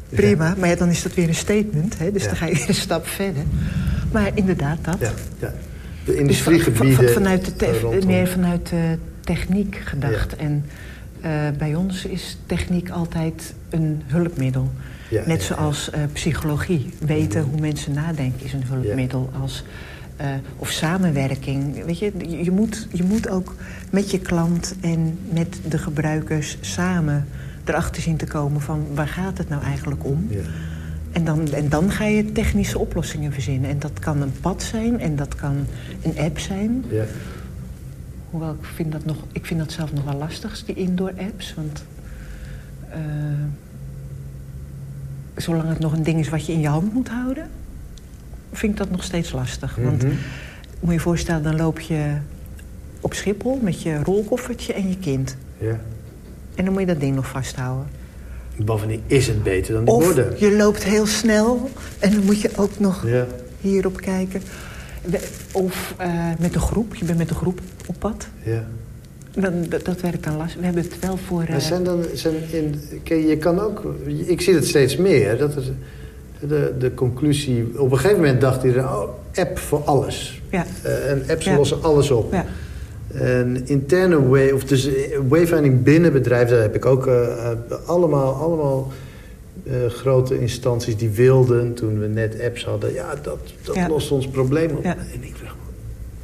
Prima, maar ja, dan is dat weer een statement. Hè? Dus dan ga je een stap verder. Maar inderdaad, dat. Ja, ja. De Dus van- industriegebieden van- van- vanuit de rondom- meer vanuit de techniek gedacht. Ja. En eh, bij ons is techniek altijd een hulpmiddel. Ja, Net zoals eh, psychologie. Weten hoe mensen nadenken is een hulpmiddel. Als, eh, of samenwerking. Weet je, je, moet, je moet ook met je klant en met de gebruikers samen erachter zien te komen van waar gaat het nou eigenlijk om. Ja. En dan, en dan ga je technische oplossingen verzinnen. En dat kan een pad zijn en dat kan een app zijn. Hoewel ik vind dat, nog, ik vind dat zelf nog wel lastig, die indoor apps. Want eh, zolang het nog een ding is wat je in je hand moet houden... vind ik dat nog steeds lastig. Want Mhm. moet je je voorstellen, dan loop je op Schiphol... met je rolkoffertje en je kind. ja. En dan moet je dat ding nog vasthouden. Bovendien is het beter dan die Of borden. je loopt heel snel en dan moet je ook nog Ja. hierop kijken. Of eh, met een groep, je bent met een groep op pad. Ja. Dan, dat, dat werkt dan lastig. We hebben het wel voor... Maar zijn dan, zijn in, je kan ook, ik zie het steeds meer, dat er de, de conclusie, op een gegeven moment dacht iedereen, oh, app voor alles. Ja. Eh, en apps Ja. lossen alles op. Ja. En interne way, of dus wayfinding binnen bedrijven, daar heb ik ook allemaal, allemaal eh, grote instanties die wilden, toen we net apps hadden, ja, dat, dat Ja. lost ons probleem op. Ja. En ik dacht,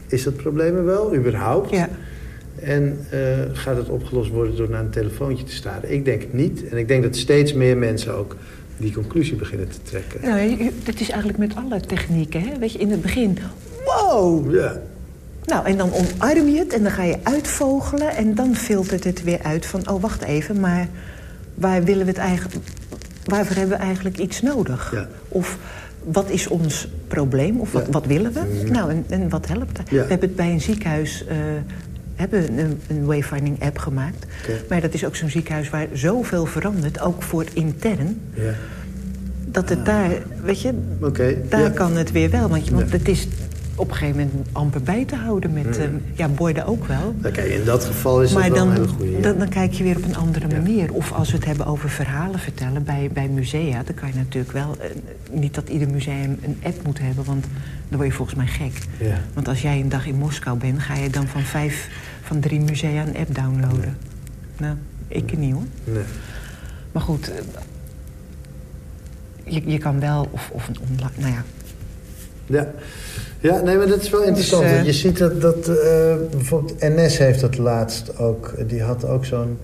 is dat probleem er wel, überhaupt? Ja. En eh, gaat het opgelost worden door naar een telefoontje te staren? Ik denk het niet. En ik denk dat steeds meer mensen ook die conclusie beginnen te trekken. Nou, dit is eigenlijk met alle technieken. Hè? Weet je, in het begin, wow! Ja. Nou, en dan omarm je het en dan ga je uitvogelen... en dan filtert het weer uit van, oh, wacht even, maar waar willen we het eigenlijk... waarvoor hebben we eigenlijk iets nodig? Ja. Of wat is ons probleem? Of wat, Ja. wat willen we? Mhm. Nou, en, en wat helpt. We hebben het bij een ziekenhuis... eh, hebben een, een wayfinding app gemaakt. Maar dat is ook zo'n ziekenhuis waar zoveel verandert, ook voor intern... Ja. dat het daar, weet je, Oké. daar ja. kan het weer wel. Want, je, want het is op een gegeven moment amper bij te houden met... Mm. ja, borden ook wel. Nou, kijk, in dat geval is maar dat wel dan, een hele goede. dan, dan kijk je weer op een andere manier. Of als we het hebben over verhalen vertellen bij, bij musea... dan kan je natuurlijk wel... eh, niet dat ieder museum een app moet hebben... want dan word je volgens mij gek. Ja. Want als jij een dag in Moskou bent... ga je dan van vijf, van drie musea een app downloaden. Nou, ik niet hoor. Nee. Maar goed, eh, je, je kan wel, of, of een online, nou ja. Ja. ja, nee, maar dat is wel interessant. Dus, eh, want je ziet dat, dat eh, bijvoorbeeld NS heeft dat laatst ook. Die had ook zo'n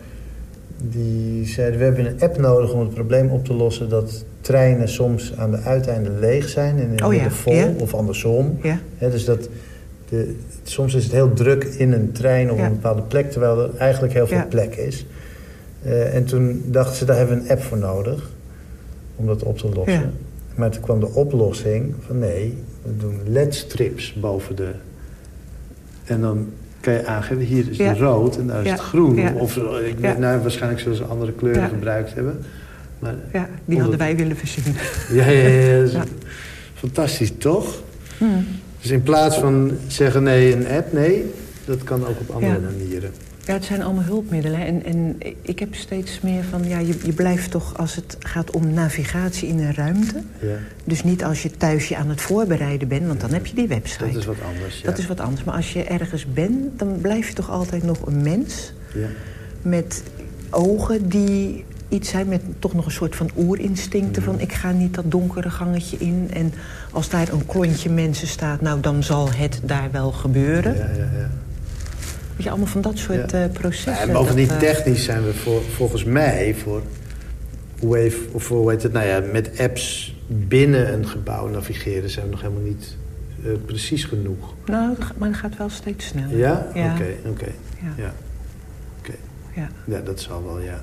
die zeiden... we hebben een app nodig om het probleem op te lossen... dat treinen soms aan de uiteinden leeg zijn en in Oh ja, vol, ja. of andersom. Ja. Dus dat de, soms is het heel druk in een trein op een bepaalde plek... terwijl er eigenlijk heel veel plek is. Eh, en toen dachten ze, daar hebben we een app voor nodig... om dat op te lossen. Maar toen kwam de oplossing van nee, we doen ledstrips boven de... En dan kan je aangeven, hier is Ja. het rood en daar is Ja. het groen. Ja. Of eh, ik, nou, waarschijnlijk zullen ze andere kleuren gebruikt hebben. Maar, Ja, die hadden wij willen verzinnen. ja, ja, ja, fantastisch, toch? Hmm. Dus in plaats van zeggen nee, een app, nee, dat kan ook op andere manieren. Ja, het zijn allemaal hulpmiddelen. En, en ik heb steeds meer van, ja, je, je blijft toch als het gaat om navigatie in een ruimte. Ja, Dus niet als je thuis je aan het voorbereiden bent, want dan heb je die website. dat is wat anders. Ja. Dat is wat anders. Maar als je ergens bent, dan blijf je toch altijd nog een mens... Ja. met ogen die iets zijn met toch nog een soort van oerinstincten... van ik ga niet dat donkere gangetje in. En als daar een klontje mensen staat, nou dan zal het daar wel gebeuren. Ja, ja, ja. Je, allemaal van dat soort Ja. eh, processen. En bovendien dat, eh, technisch zijn we voor, volgens mij voor Wave, of hoe heet het, nou ja, met apps binnen een gebouw navigeren zijn we nog helemaal niet eh, precies genoeg. Nou, maar dat gaat wel steeds sneller. Ja? Ja. Oké, oké. Ja. Ja. Oké. Ja. Ja, dat zal wel, ja.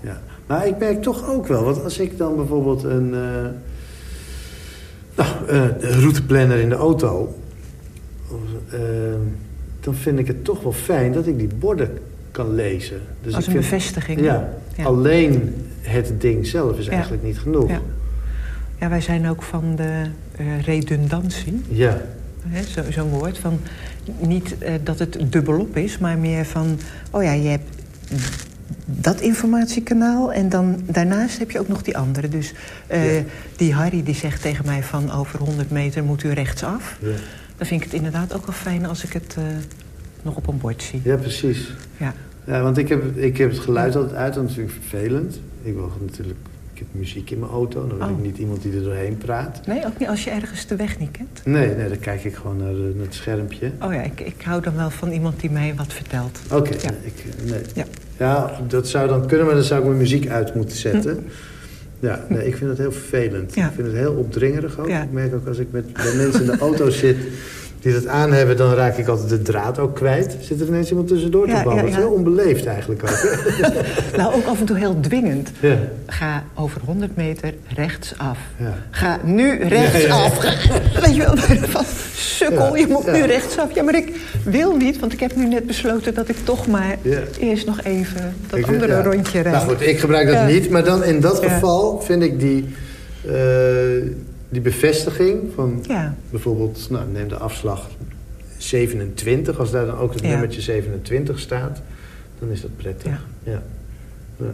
ja. Maar ik merk toch ook wel, want als ik dan bijvoorbeeld een, nou, routeplanner in de auto... of, eh, dan vind ik het toch wel fijn dat ik die borden kan lezen. Dus Als een vind- bevestiging. Ja, Ja. alleen het ding zelf is Ja. eigenlijk niet genoeg. Ja. Ja, wij zijn ook van de eh, redundantie. Ja, zo- Zo'n woord. Van niet eh, dat het dubbelop is, maar meer van... oh ja, je hebt dat informatiekanaal en dan daarnaast heb je ook nog die andere. Dus eh, Ja. die Harry die zegt tegen mij van over 100 meter moet u rechtsaf. ja. Dan vind ik het inderdaad ook wel fijn als ik het eh, nog op een bord zie. ja precies. Ja. Ja, want ik heb, ik heb het geluid altijd uit, want dat vind ik vervelend. Ik wil natuurlijk, ik heb muziek in mijn auto, dan wil Oh. ik niet iemand die er doorheen praat. Nee, ook niet als je ergens de weg niet kent. Nee, nee, dan kijk ik gewoon naar, eh, naar het schermpje. Oh ja, ik, ik hou dan wel van iemand die mij wat vertelt. Oké, Ja. ik, nee. Ja. ja, dat zou dan kunnen, maar dan zou ik mijn muziek uit moeten zetten. Ja, nee, ik vind het heel vervelend. Ja. Ik vind het heel opdringerig ook. Ja. Ik merk ook als ik met bij mensen in de auto zit die dat aan hebben, dan raak ik altijd de draad ook kwijt. Zit er ineens iemand tussendoor te Ja, babbelen? ja, ja. heel onbeleefd eigenlijk ook. Nou, ook af en toe heel dwingend. ja. Ga over 100 meter rechtsaf. Ja. Ga nu rechtsaf. Weet je wel, van sukkel, je moet nu rechtsaf. Ja, maar ik wil niet, want ik heb nu net besloten dat ik toch maar eerst nog even dat Ik andere rondje rijd. Nou goed, ik gebruik dat niet. Maar dan in dat geval vind ik die, eh, die bevestiging van Ja, bijvoorbeeld, nou, neem de afslag 27. Als daar dan ook het Ja. nummertje 27 staat, dan is dat prettig. Ja. Ja. Ja.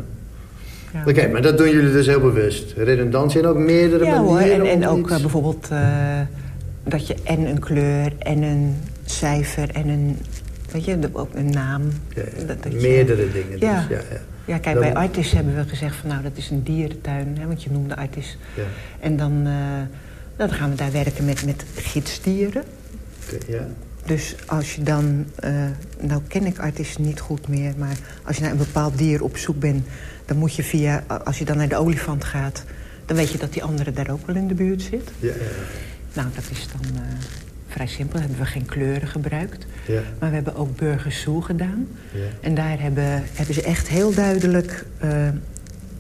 ja. Oké, maar dat doen jullie dus heel bewust. Redundantie en ook meerdere Ja hoor, manieren en, en om ook iets- eh, bijvoorbeeld eh, dat je en een kleur en een cijfer en een, weet je, ook een naam. Dat- je- meerdere dingen. Dus, ja, ja. Kijk, Dan- bij Artis hebben we gezegd van nou, dat is een dierentuin, hè, want je noemde Artis. Ja. En dan, eh, dan gaan we daar werken met, met gidsdieren. Ja. Dus als je dan, eh, nou ken ik Artis niet goed meer, maar als je naar een bepaald dier op zoek bent, dan moet je via, als je dan naar de olifant gaat, dan weet je dat die andere daar ook wel in de buurt zit. Ja, ja, Nou, dat is dan eh, vrij simpel. Hebben we geen kleuren gebruikt. ja. Maar we hebben ook Burgers Zoo gedaan. ja. En daar hebben, hebben ze echt heel duidelijk eh,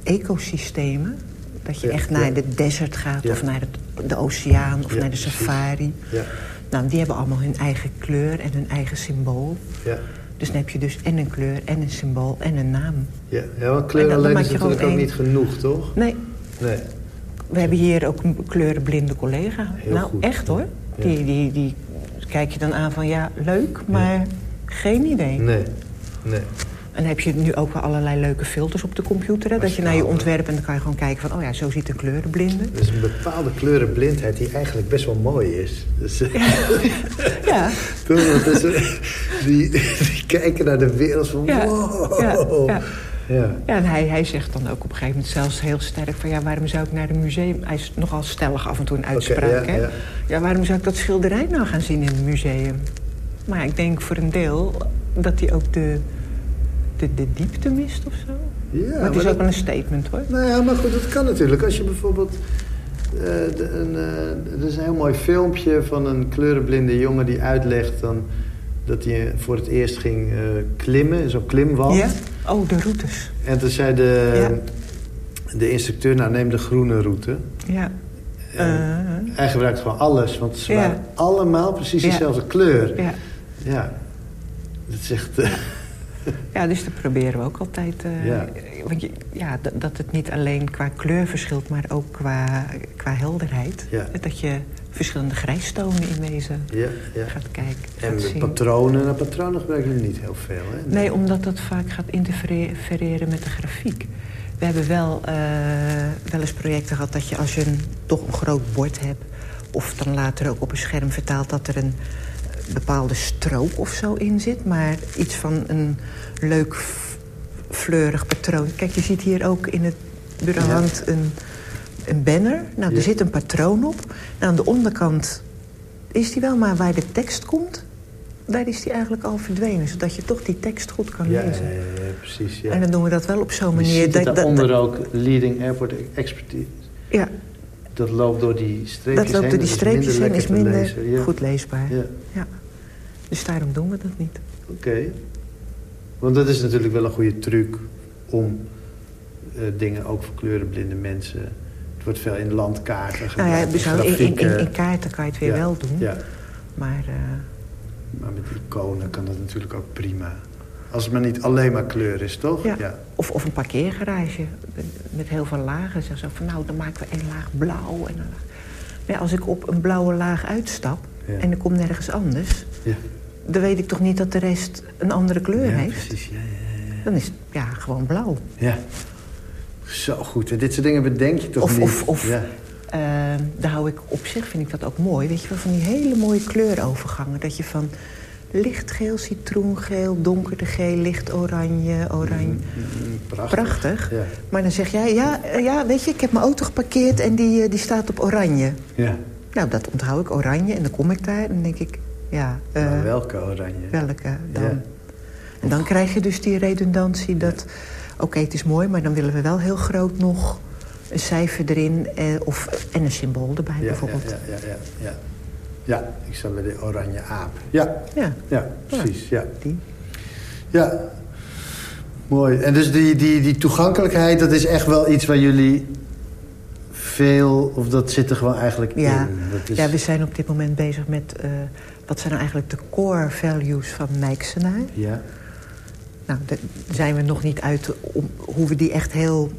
ecosystemen. Dat je Ja, echt naar de desert gaat of naar het, de oceaan of naar de safari. ja. Nou, die hebben allemaal hun eigen kleur en hun eigen symbool. ja. Dus dan heb je dus en een kleur en een symbool en een naam. Ja, ja want kleur alleen is natuurlijk ook niet genoeg, toch? Nee, Nee. we hebben hier ook een kleurenblinde collega. Heel nou, goed. echt hoor. Die, die, die kijk je dan aan van ja, leuk, maar geen idee. Nee. Nee. En heb je nu ook wel allerlei leuke filters op de computer. Hè? Dat je naar je ontwerp en dan kan je gewoon kijken van... oh ja, zo ziet een kleurenblinde. Er is een bepaalde kleurenblindheid die eigenlijk best wel mooi is. Dus, Ja, die, die kijken naar de wereld van Ja, wow. ja, ja. Ja. en hij, hij zegt dan ook op een gegeven moment zelfs heel sterk van... ja, waarom zou ik naar een museum... Hij is nogal stellig af en toe een uitspraak, ja, hè? ja. Ja, waarom zou ik dat schilderij nou gaan zien in een museum? Maar ik denk voor een deel dat hij ook de de, de diepte mist of zo. Ja, maar het is maar ook wel een statement hoor. Nou ja, maar goed, dat kan natuurlijk. Als je bijvoorbeeld... eh, de- een, eh, er is een heel mooi filmpje van een kleurenblinde jongen die uitlegt dan dat hij voor het eerst ging eh, klimmen, zo'n klimwand. Ja? Oh, de routes. En toen zei de, de instructeur, nou neem de groene route. Ja. En Eh, hij gebruikt gewoon alles, want ze waren allemaal precies dezelfde kleur. ja. Ja, dat is echt... eh, ja, dus dat proberen we ook altijd. eh, Ja. Want je, ja, dat, dat het niet alleen qua kleur verschilt, maar ook qua, qua helderheid. Ja. Dat je verschillende grijstonen in wezen ja, ja. gaat kijken. En gaat patronen, nou, patronen gebruiken jullie niet heel veel, hè? Nee, omdat dat vaak gaat interfereren met de grafiek. We hebben wel, eh, wel eens projecten gehad dat je als je een, toch een groot bord hebt... of dan later ook op een scherm vertaalt dat er een eh, bepaalde strook of zo in zit... maar iets van een leuk fleurig patroon. Kijk, je ziet hier ook in het bureau hangt een, een banner. Nou, er zit een patroon op. Nou, aan de onderkant is die wel, maar waar de tekst komt... daar is die eigenlijk al verdwenen, zodat je toch die tekst goed kan Ja, lezen. ja, precies. Ja. En dan doen we dat wel op zo'n manier. dat, daaronder dat, ook, leading airport expertise. ja, Dat loopt door die streepjes dat loopt door heen, die streepjes heen, is minder minder lezen. Ja. goed leesbaar. Ja, Ja. Dus daarom doen we dat niet. oké. Want dat is natuurlijk wel een goede truc om eh, dingen ook voor kleurenblinde mensen... Wordt veel in landkaarten Nou ja, dus in, in, in, kaarten kan je het weer Ja, wel doen. Ja, Maar eh, maar met iconen kan dat natuurlijk ook prima. Als het maar niet alleen maar kleur is, toch? ja. Of, of een parkeergarage met heel veel lagen. Zeg zo van nou, dan maken we één laag blauw. En een laag. Maar ja, als ik op een blauwe laag uitstap en ik kom nergens anders... Ja. dan weet ik toch niet dat de rest een andere kleur heeft. precies. Ja, ja, ja. Dan is het ja, gewoon blauw. Ja. Zo goed. En dit soort dingen bedenk je toch Of- niet? of- of- Ja. Eh, daar hou ik op zich, vind ik dat ook mooi. Weet je wel, van die hele mooie kleurovergangen. Dat je van lichtgeel, citroengeel, donkerder geel, licht oranje, oranje. Mm, Prachtig. Prachtig. Ja. Maar dan zeg jij, ja, ja, weet je, ik heb mijn auto geparkeerd en die, eh, die staat op oranje. ja. Nou, dat onthoud ik, oranje. En dan kom ik daar en dan denk ik, ja, eh, maar welke oranje? welke dan? Ja. En dan krijg je dus die redundantie dat... oké, het is mooi, maar dan willen we wel heel groot nog een cijfer erin... Eh, of, en een symbool erbij Ja, bijvoorbeeld. Ja, ja, ja, ja. ja, ik sta bij de oranje aap. Ja, Ja, ja, precies. Ja. die. ja. Mooi. En dus die, die, die toegankelijkheid, dat is echt wel iets waar jullie veel... of dat zit er gewoon eigenlijk Ja. in? Is, ja, we zijn op dit moment bezig met... eh, wat zijn nou eigenlijk de core values van Mijksenaar? Ja, Nou, daar zijn we nog niet uit om, hoe we die echt heel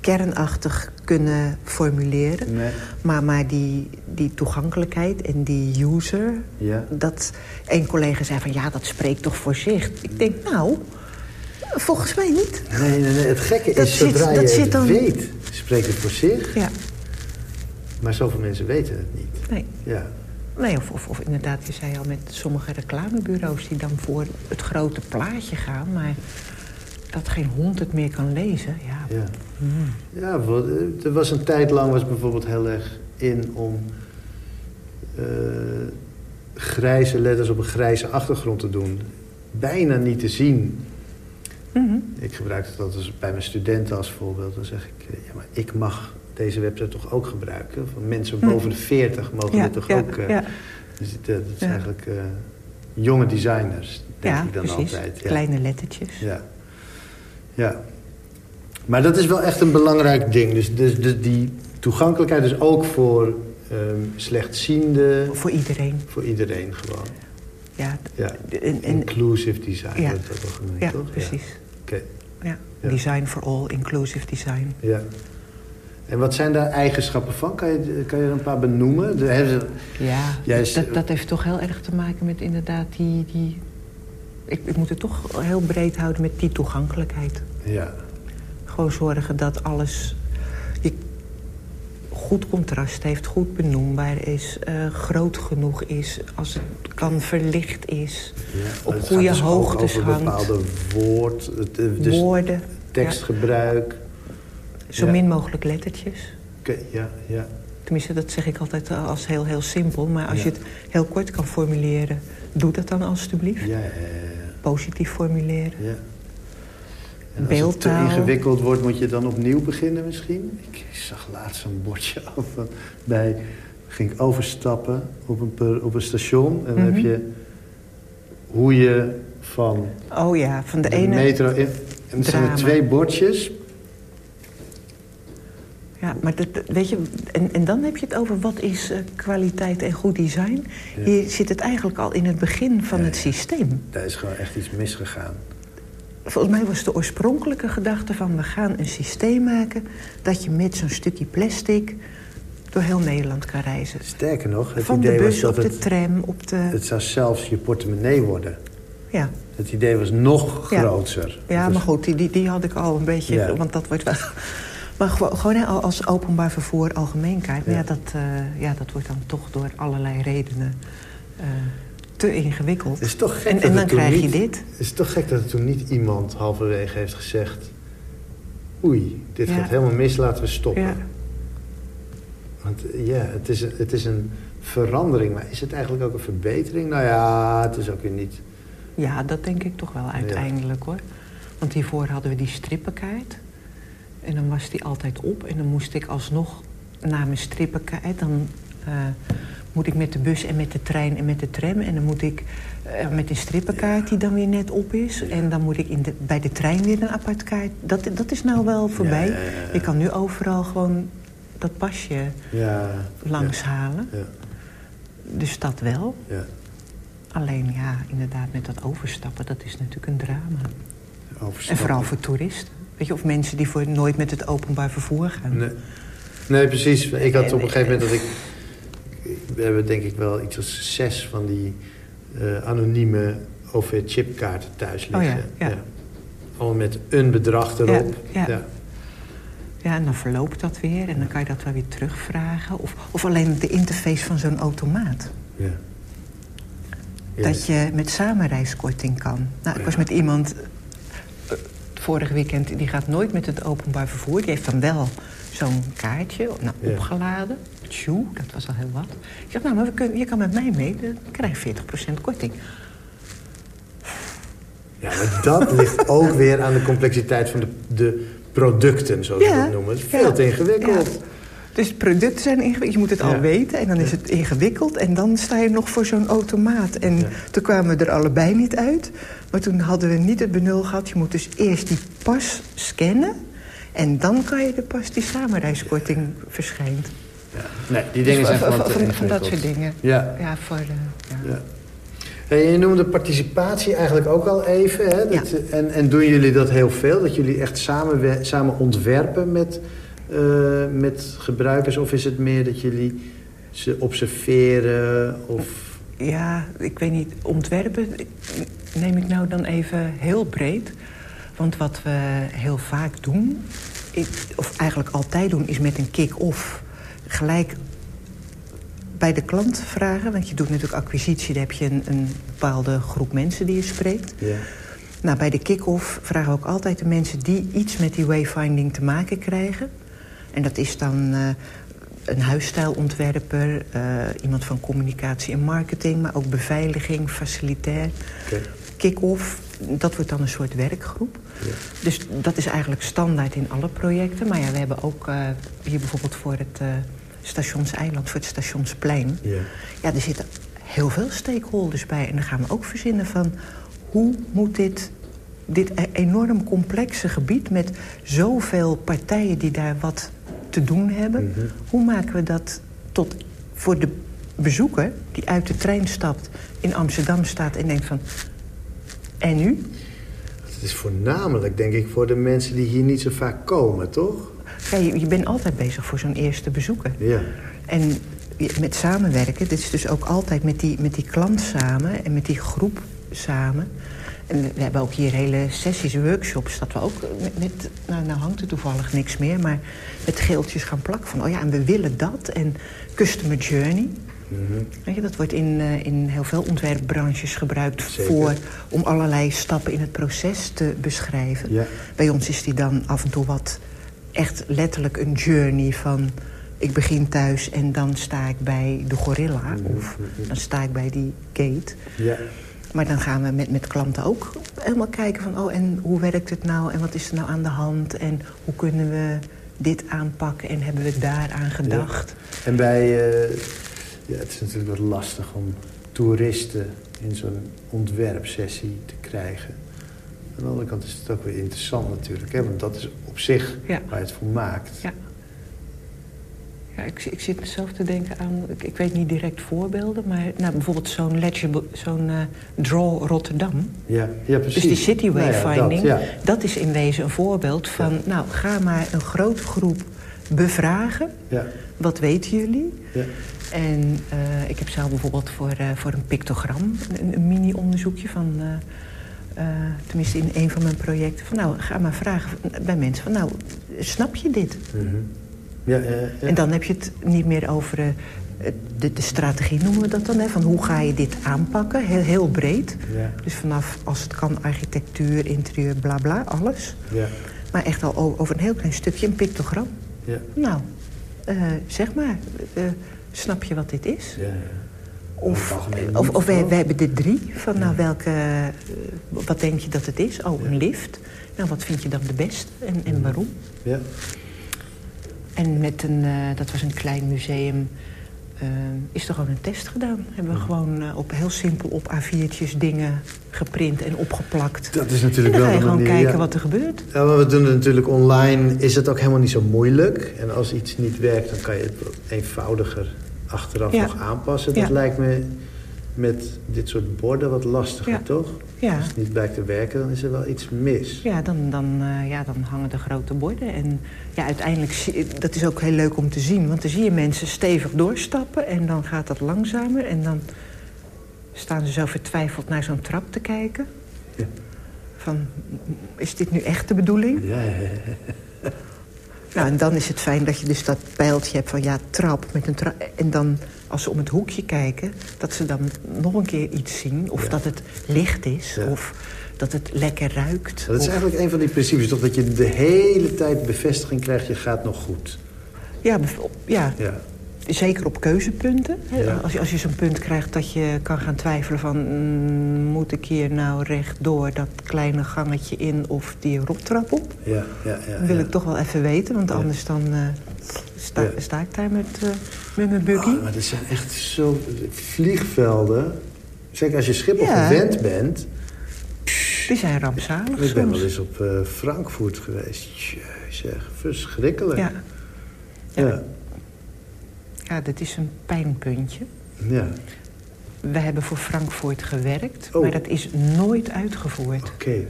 kernachtig kunnen formuleren. nee, Maar, maar die, die toegankelijkheid en die user... ja. dat een collega zei van ja, dat spreekt toch voor zich. Ik denk, nou, volgens mij niet. Nee, nee, nee. Het gekke Dat is, zit- zodra dat je zit dan- weet, spreekt het voor zich. Ja, Maar zoveel mensen weten het niet. nee. Ja, Nee, of, of, of inderdaad, je zei al met sommige reclamebureaus... die dan voor het grote plaatje gaan, maar dat geen hond het meer kan lezen. Ja, ja. Hmm. Ja, eh, er was een tijd lang was bijvoorbeeld heel erg in om eh, grijze letters op een grijze achtergrond te doen. Bijna niet te zien. Mhm. Ik gebruik het altijd bij mijn studenten als voorbeeld. Dan zeg ik, eh, ja, maar ik mag deze website toch ook gebruiken? Van mensen Hm. boven de 40 mogen Ja, dit toch ja, ook... eh, ja. Dus het, eh, dat is Ja. eigenlijk eh, jonge designers, denk ik dan precies. altijd. Ja. Kleine lettertjes. Ja. ja. Maar dat is wel echt een belangrijk ding. Dus, dus, dus die toegankelijkheid is ook voor ehm slechtzienden, Voor iedereen. voor iedereen gewoon. Ja, Ja. en, Inclusive design Ja. wordt dat wel genoemd, ja toch? precies. Oké, Ja. Ja. Design for all, inclusive design. ja. En wat zijn daar eigenschappen van? Kan je, kan je er een paar benoemen? De, Ja, dat, dat heeft toch heel erg te maken met inderdaad die... die ik, ik moet het toch heel breed houden met die toegankelijkheid. ja. Gewoon zorgen dat alles je goed contrast heeft, goed benoembaar is, eh, groot genoeg is, als het kan verlicht is, ja. op goede dus hoogtes hangt, bepaalde woord, dus woorden, tekstgebruik. Zo Ja. min mogelijk lettertjes. Oké, ja, ja. Tenminste, dat zeg ik altijd als heel, heel simpel. Maar als Ja. je het heel kort kan formuleren, doe dat dan alstublieft. Ja, ja. Positief formuleren. ja. En als het te ingewikkeld wordt, moet je dan opnieuw beginnen misschien? Ik zag laatst een bordje over bij... ging ik overstappen op een, op een station. En dan heb Mhm. je hoe je van Oh ja, van de, de, ene... metro... In, en er zijn er twee bordjes. Ja, maar dat, weet je, en, en dan heb je het over wat is eh, kwaliteit en goed design. Ja. Hier zit het eigenlijk al in het begin van Ja, het systeem. Daar is gewoon echt iets misgegaan. Volgens mij was de oorspronkelijke gedachte van... we gaan een systeem maken dat je met zo'n stukje plastic... door heel Nederland kan reizen. Sterker nog, het Van de idee was bus, dat op de het, tram, op de... het zou zelfs je portemonnee worden. Ja, Het idee was nog groter. ja maar goed, die, die, die had ik al een beetje... Ja. Want dat wordt wel... Maar gewoon, hè, als openbaar vervoer algemeenheid... Maar Ja. ja, dat, eh, ja, dat wordt dan toch door allerlei redenen eh, te ingewikkeld. Het is toch gek en dan krijg je dit. Het is toch gek dat er toen niet iemand halverwege heeft gezegd... Oei, dit Ja. gaat helemaal mis, laten we stoppen. Ja. Want eh, ja, het is, een- het is een verandering, maar is het eigenlijk ook een verbetering? Nou ja, het is ook weer niet... Ja, dat denk ik toch wel uiteindelijk hoor. Want hiervoor hadden we die strippenkaart. En dan was die altijd op. En dan moest ik alsnog naar mijn strippenkaart. Dan eh, moet ik met de bus en met de trein en met de tram. En dan moet ik eh, met een strippenkaart die dan weer net op is. En dan moet ik in de, bij de trein weer een apart kaart. Dat, dat is nou wel voorbij. Ja, ja, ja, ja. Je kan nu overal gewoon dat pasje Ja, langs halen. Ja, Dus dat wel. ja. Alleen ja, inderdaad, met dat overstappen, dat is natuurlijk een drama. En vooral voor toeristen. Weet je, of mensen die voor nooit met het openbaar vervoer gaan. Nee. nee, precies. Ik had op een gegeven moment dat ik... We hebben denk ik wel iets als zes van die eh, anonieme OV-chipkaarten thuis Oh ja, liggen. ja. Allemaal met een bedrag erop. Ja, ja. Ja, en dan verloopt dat weer en dan kan je dat wel weer terugvragen. Of, of alleen de interface van zo'n automaat. Ja. Dat je met samenreiskorting kan. Nou, ik was met iemand vorig weekend, die gaat nooit met het openbaar vervoer. Die heeft dan wel zo'n kaartje nou, Ja. opgeladen. Tjoe, dat was al heel wat. Ik zeg, nou, maar we kunnen, je kan met mij mee, dan krijg je 40% korting. Ja, maar dat ligt ook weer aan de complexiteit van de, de producten, zoals we Ja, dat noemen. Het is veel ja, te ingewikkeld. Dus producten zijn ingewikkeld. Je moet het al Ja. weten en dan is het ingewikkeld. En dan sta je nog voor zo'n automaat. En Ja. toen kwamen we er allebei niet uit. Maar toen hadden we niet het benul gehad. Je moet dus eerst die pas scannen. En dan kan je de pas die samenreiskorting verschijnt. Ja. Nee, die dingen Dus zijn van, gewoon te van, dat soort dingen. Ja. Ja, voor... eh, ja. Ja. Hey, je noemde participatie eigenlijk ook al even. Hè? Dat, Ja. en, en doen jullie dat heel veel? Dat jullie echt samen, samen ontwerpen met, met gebruikers? Of is het meer dat jullie ze observeren? Of... Ja, ik weet niet. Ontwerpen neem ik nou dan even heel breed. Want wat we heel vaak doen, of eigenlijk altijd doen, is met een kick-off gelijk bij de klant vragen. Want je doet natuurlijk acquisitie, daar heb je een, een bepaalde groep mensen die je spreekt. Ja. Nou, bij de kick-off vragen we ook altijd de mensen die iets met die wayfinding te maken krijgen. En dat is dan eh, een huisstijlontwerper, eh, iemand van communicatie en marketing, maar ook beveiliging, facilitair. Kick-off, dat wordt dan een soort werkgroep. Ja. Dus dat is eigenlijk standaard in alle projecten. Maar ja, we hebben ook eh, hier bijvoorbeeld voor het stationseiland, voor het stationsplein. Ja. Ja, er zitten heel veel stakeholders bij. En dan gaan we ook verzinnen van hoe moet dit, dit e- enorm complexe gebied met zoveel partijen die daar wat te doen hebben, Mhm. hoe maken we dat tot voor de bezoeker die uit de trein stapt in Amsterdam staat en denkt van en nu? Het is voornamelijk, denk ik, voor de mensen die hier niet zo vaak komen, toch? Ja, je, je bent altijd bezig voor zo'n eerste bezoeker. Ja. En met samenwerken, dit is dus ook altijd met die, met die klant samen en met die groep samen. En we hebben ook hier hele sessies, workshops, dat we ook met, met nou, nou hangt er toevallig niks meer, maar met geeltjes gaan plakken van, oh ja, en we willen dat. En customer journey. Mhm. Weet je, dat wordt in, eh, in heel veel ontwerpbranches gebruikt Zeker. voor, om allerlei stappen in het proces te beschrijven. Ja. Bij ons is die dan af en toe wat echt letterlijk een journey van... ik begin thuis en dan sta ik bij de gorilla Mhm, of dan sta ik bij die gate. Ja. Maar dan gaan we met, met klanten ook helemaal kijken van... oh, en hoe werkt het nou en wat is er nou aan de hand... en hoe kunnen we dit aanpakken en hebben we daaraan gedacht. En bij... Uh, ja, het is natuurlijk wat lastig om toeristen in zo'n ontwerpsessie te krijgen. Aan de andere kant is het ook weer interessant natuurlijk. Hè? Want dat is op zich waar je het voor maakt. Ja. Ja, ik, ik zit mezelf te denken aan... Ik, ik weet niet direct voorbeelden... maar nou, bijvoorbeeld zo'n zo'n uh, Draw Rotterdam. Ja, ja, precies. Dus die City Wayfinding, nou ja, dat, dat, is in wezen een voorbeeld van... nou, ga maar een grote groep bevragen. Ja. Wat weten jullie? Ja. En uh, ik heb zelf bijvoorbeeld voor, uh, voor een pictogram... een, een mini-onderzoekje van... Uh, tenminste in een van mijn projecten... van nou, ga maar vragen bij mensen van... nou, snap je dit? Mm -hmm. Ja, ja, En dan heb je het niet meer over... Uh, de, de, strategie noemen we dat dan, hè, van hoe ga je dit aanpakken, heel, heel breed. Dus vanaf, als het kan, architectuur, interieur, bla bla, alles. Maar echt al over een heel klein stukje, een pictogram. Nou, uh, zeg maar, snap je wat dit is? Ja, of, of, of wij, wij, hebben de drie. Van nou, welke, wat denk je dat het is? Oh, een lift. Nou, wat vind je dan de beste en, en mm. waarom? Ja. En met een, uh, dat was een klein museum... Uh, is er gewoon een test gedaan. Hebben we gewoon op heel simpel op A4'tjes dingen geprint en opgeplakt. Dat is natuurlijk en dan dan ga je gewoon kijken wat er gebeurt. Ja, maar we doen het natuurlijk online. Is het ook helemaal niet zo moeilijk. En als iets niet werkt, dan kan je het eenvoudiger achteraf nog aanpassen. Dat lijkt me met dit soort borden wat lastiger, toch? Ja. Als het niet blijkt te werken, dan is er wel iets mis. Ja, dan, dan, uh, ja, dan hangen de grote borden. En ja, uiteindelijk, dat is ook heel leuk om te zien. Want dan zie je mensen stevig doorstappen en dan gaat dat langzamer. En dan staan ze zo vertwijfeld naar zo'n trap te kijken. Ja. Van, is dit nu echt de bedoeling? Ja, ja, ja. Nou, en dan is het fijn dat je dus dat pijltje hebt van ja, trap met een trap. En dan, als ze om het hoekje kijken, dat ze dan nog een keer iets zien. Of dat het licht is, of dat het lekker ruikt. Dat is eigenlijk een van die principes, toch? Dat je de hele tijd bevestiging krijgt, je gaat nog goed. Ja, ja. ja zeker op keuzepunten. Als je, als je zo'n punt krijgt dat je kan gaan twijfelen van... Mm, moet ik hier nou rechtdoor dat kleine gangetje in of die rottrap op? Ja, ja, ja. Dat wil ik toch wel even weten, want anders dan uh, sta, sta, ik daar met, uh, met mijn buggy. Oh, maar dat zijn echt zo vliegvelden. Zeker als je Schiphol gewend bent... Die zijn rampzalig Ik ben wel eens op uh, Frankfurt geweest. Zeg, verschrikkelijk. ja. ja. Ja, dat is een pijnpuntje. Ja. We hebben voor Frankfurt gewerkt, oh. maar dat is nooit uitgevoerd. Oké.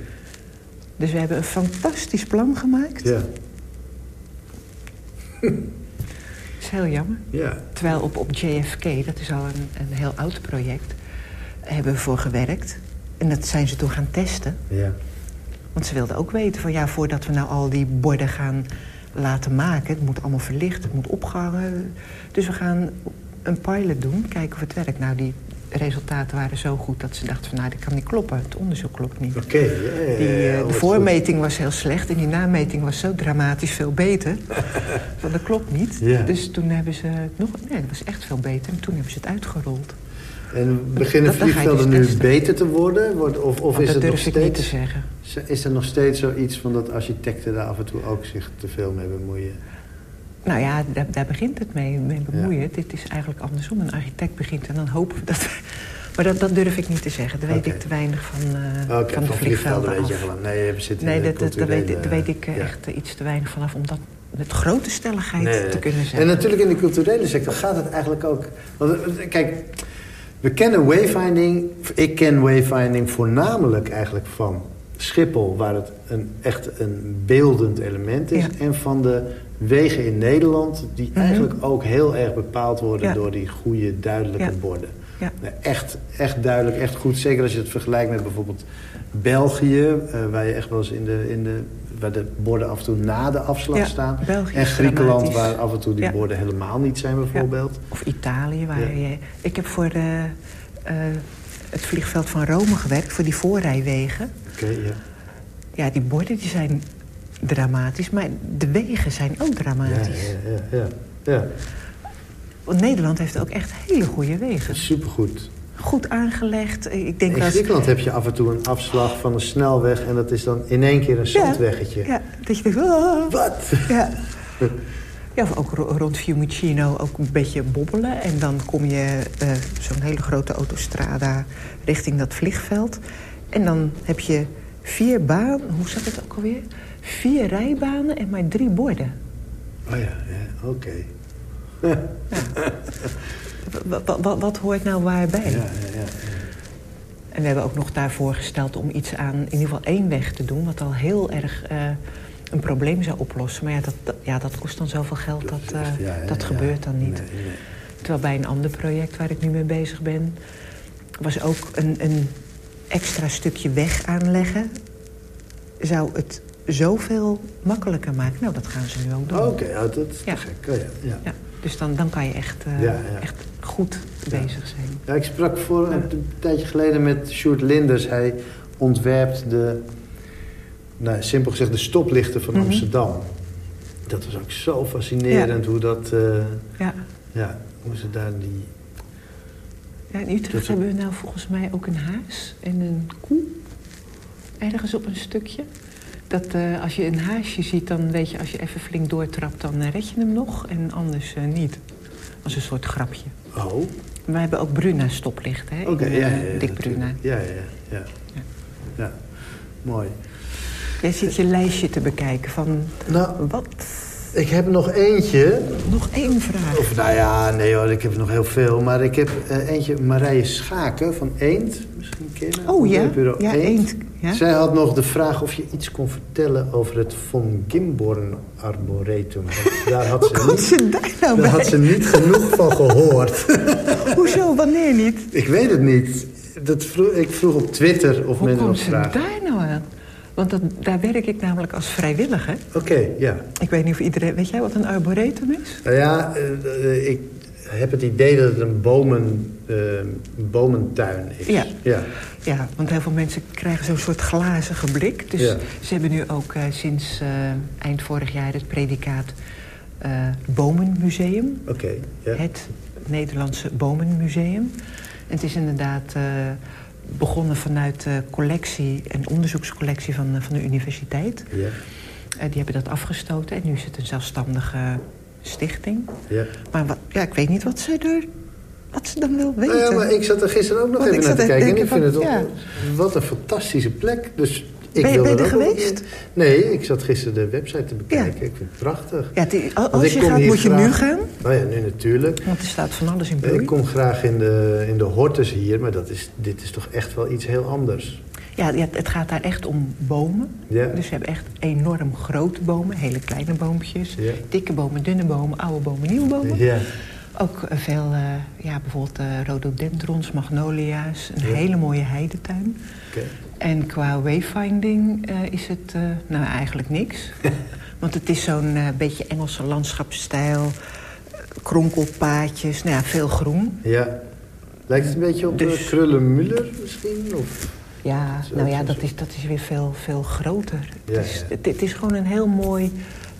Dus we hebben een fantastisch plan gemaakt. Ja. is heel jammer. Ja. Terwijl op, op JFK, dat is al een, een heel oud project... hebben we voor gewerkt. En dat zijn ze toen gaan testen. Ja. Want ze wilden ook weten van ja, voordat we nou al die borden gaan laten maken. Het moet allemaal verlicht, het moet opgehangen. Dus we gaan een pilot doen, kijken of het werkt. Nou, die resultaten waren zo goed dat ze dachten van... nou, dat kan niet kloppen, het onderzoek klopt niet. Oké, ja, eh, De voormeting was heel slecht en die nameting was zo dramatisch veel beter. van dat klopt niet. Dus toen hebben ze het nog... Nee, dat was echt veel beter. En toen hebben ze het uitgerold. En beginnen vliegvelden dus nu beter te worden? Of, of is het nog steeds, niet te zeggen. Is er nog steeds zoiets van dat architecten daar af en toe ook zich te veel mee bemoeien? Nou ja, daar, daar begint het mee, mee bemoeien. Dit is eigenlijk andersom. Een architect begint en dan hopen we dat... Maar dat, dat durf ik niet te zeggen. Daar weet ik te weinig van, uh, van de vliegvelden weet je gewoon. Nee, we zitten nee dat, dat, daar weet, daar weet ik uh, echt iets te weinig vanaf om dat met grote stelligheid te kunnen zeggen. En natuurlijk in de culturele sector gaat het eigenlijk ook... Want, eh, kijk, we kennen wayfinding, ik ken wayfinding voornamelijk eigenlijk van Schiphol... waar het een, echt een beeldend element is. En van de wegen in Nederland... die mhm. eigenlijk ook heel erg bepaald worden door die goede, duidelijke borden. Ja. Echt, echt duidelijk, echt goed. Zeker als je het vergelijkt met bijvoorbeeld België... Uh, waar je echt wel eens in de, in de waar de borden af en toe na de afslag staan. België en Griekenland, waar af en toe die borden helemaal niet zijn bijvoorbeeld. Of Italië, waar je... Ik heb voor de, uh, het vliegveld van Rome gewerkt, voor die voorrijwegen. Oké, ja. Ja, die borden die zijn dramatisch, maar de wegen zijn ook dramatisch. Ja, ja, ja. ja, Want Nederland heeft ook echt hele goede wegen. Supergoed. goed aangelegd. Ik denk in. Griekenland heb je af en toe een afslag van een snelweg... en dat is dan in één keer een zandweggetje. Ja, ja dat je denkt... Oh. Wat? Ja. Ja, of ook rond Fiumicino ook een beetje bobbelen. En dan kom je uh, zo'n hele grote autostrada richting dat vliegveld. En dan heb je vier banen, hoe zat het ook alweer? Vier rijbanen en maar drie borden. Oh ja, ja oké. Ja. wat, hoort nou waarbij? Ja, ja, ja, En we hebben ook nog daarvoor gesteld om iets aan in ieder geval één weg te doen... wat al heel erg uh, een probleem zou oplossen. Maar ja, dat, ja, dat kost dan zoveel geld, dat, uh, dat gebeurt dan niet. Nee, nee. Terwijl bij een ander project waar ik nu mee bezig ben... was ook een, een extra stukje weg aanleggen... zou het zoveel makkelijker maken. Nou, dat gaan ze nu ook doen. Oh, Oké, okay. dat is ja. gek. Oh, ja. Ja. Dus dan, dan kan je echt, uh, ja, echt goed bezig zijn. Ja, ik sprak voor een tijdje geleden met Sjoerd Linders. Hij ontwerpt de, nou, simpel gezegd, de stoplichten van Mhm. Amsterdam. Dat was ook zo fascinerend hoe dat... Uh, ja. ja, hoe ze daar die... Ja, in Utrecht hebben we nou volgens mij ook een haas en een koe. Ergens op een stukje. Dat uh, als je een haasje ziet, dan weet je als je even flink doortrapt, dan uh, red je hem nog. En anders uh, niet. Als een soort grapje. Oh. Wij hebben ook Bruna stoplichten, hè? Oké, okay, ja, ja, ja, Dik Bruna. Ja, ja, ja, ja. ja. Mooi. Jij zit je lijstje te bekijken van nou, wat... Ik heb nog eentje. Nog één vraag. Of nou ja, nee hoor, ik heb nog heel veel. Maar ik heb uh, eentje, Marije Schaken van Eend. Misschien kennen. Oh ja, bureau ja Eend. Eend. Ja? Zij had nog de vraag of je iets kon vertellen over het Von Gimborn Arboretum. Daar had ze, Hoe komt niet, ze daar nou daar bij? had ze niet genoeg van gehoord. Hoezo, wanneer niet? ik weet het niet. Dat vroeg, ik vroeg op Twitter of Hoe men komt nog ze vraagt. daar nou aan? Want dat, daar werk ik namelijk als vrijwilliger. Oké, okay, ja. Ik weet niet of iedereen... Weet jij wat een arboretum is? Nou ja, uh, ik heb het idee dat het een bomen, uh, bomentuin is. Ja. ja. Ja, want heel veel mensen krijgen zo'n soort glazige blik. Dus Ja. ze hebben nu ook uh, sinds eind vorig jaar het predicaat Bomenmuseum. Oké, ja. Het Nederlandse Bomenmuseum. En het is inderdaad begonnen vanuit de collectie, een onderzoekscollectie van, van de universiteit. Ja. Uh, die hebben dat afgestoten en nu is het een zelfstandige stichting. Ja. Maar wat, ja, ik weet niet wat ze er wat ze dan wil weten. Nou ja, maar ik zat er gisteren ook nog Want even naar te kijken. En ik vind het ook, wat een fantastische plek. Dus ik Ben je- ben je er geweest? Nee, ik zat gisteren de website te bekijken. Ik vind het prachtig. Ja, die, als je gaat, moet je nu gaan. Nou ja, nu natuurlijk. Want er staat van alles in bloei. Ik kom graag in de, in de hortus hier, maar dat is, dit is toch echt wel iets heel anders. Ja, het gaat daar echt om bomen. Ja. Dus we hebben echt enorm grote bomen, hele kleine boompjes. Ja. Dikke bomen, dunne bomen, oude bomen, nieuwe bomen. Ja. Ook eh, veel, eh, ja, bijvoorbeeld eh, rhododendrons, magnolia's. Een hele mooie heidetuin. Oké. En qua wayfinding is het nou eigenlijk niks. Want het is zo'n beetje Engelse landschapsstijl. Kronkelpaadjes, nou ja, veel groen. Ja. Lijkt het een beetje op dus... Krullenmuller misschien? Of... Ja, nou ja, dat is, dat is weer veel, veel groter. Ja, het, is. Het, het is gewoon een heel mooi...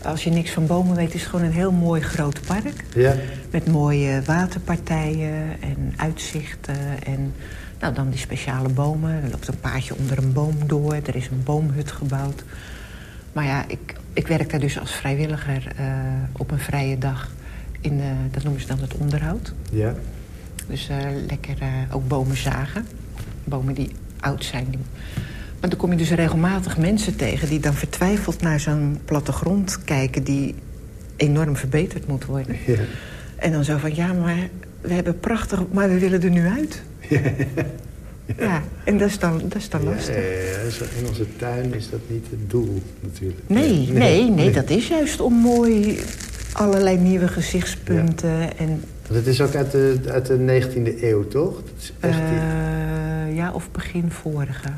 Als je niks van bomen weet, is het gewoon een heel mooi groot park. Ja. Met mooie waterpartijen en uitzichten. En nou, dan die speciale bomen. Er loopt een paadje onder een boom door. Er is een boomhut gebouwd. Maar ja, ik, ik werk daar dus als vrijwilliger eh, op een vrije dag. In de, dat noemen ze dan het onderhoud. Ja. Dus eh, lekker eh, ook bomen zagen. Bomen die oud zijn. Maar dan kom je dus regelmatig mensen tegen... die dan vertwijfeld naar zo'n plattegrond kijken... die enorm verbeterd moet worden. Ja. En dan zo van, ja, maar we hebben prachtig... maar we willen er nu uit. Ja, en dat is dan, dat is dan lastig. zo in onze tuin is dat niet het doel natuurlijk. Nee, nee, nee, dat is juist om mooi allerlei nieuwe gezichtspunten. En, Het is ook uit de, uit de 19e eeuw, toch? Dat is echt die- eh, ja, of begin vorige.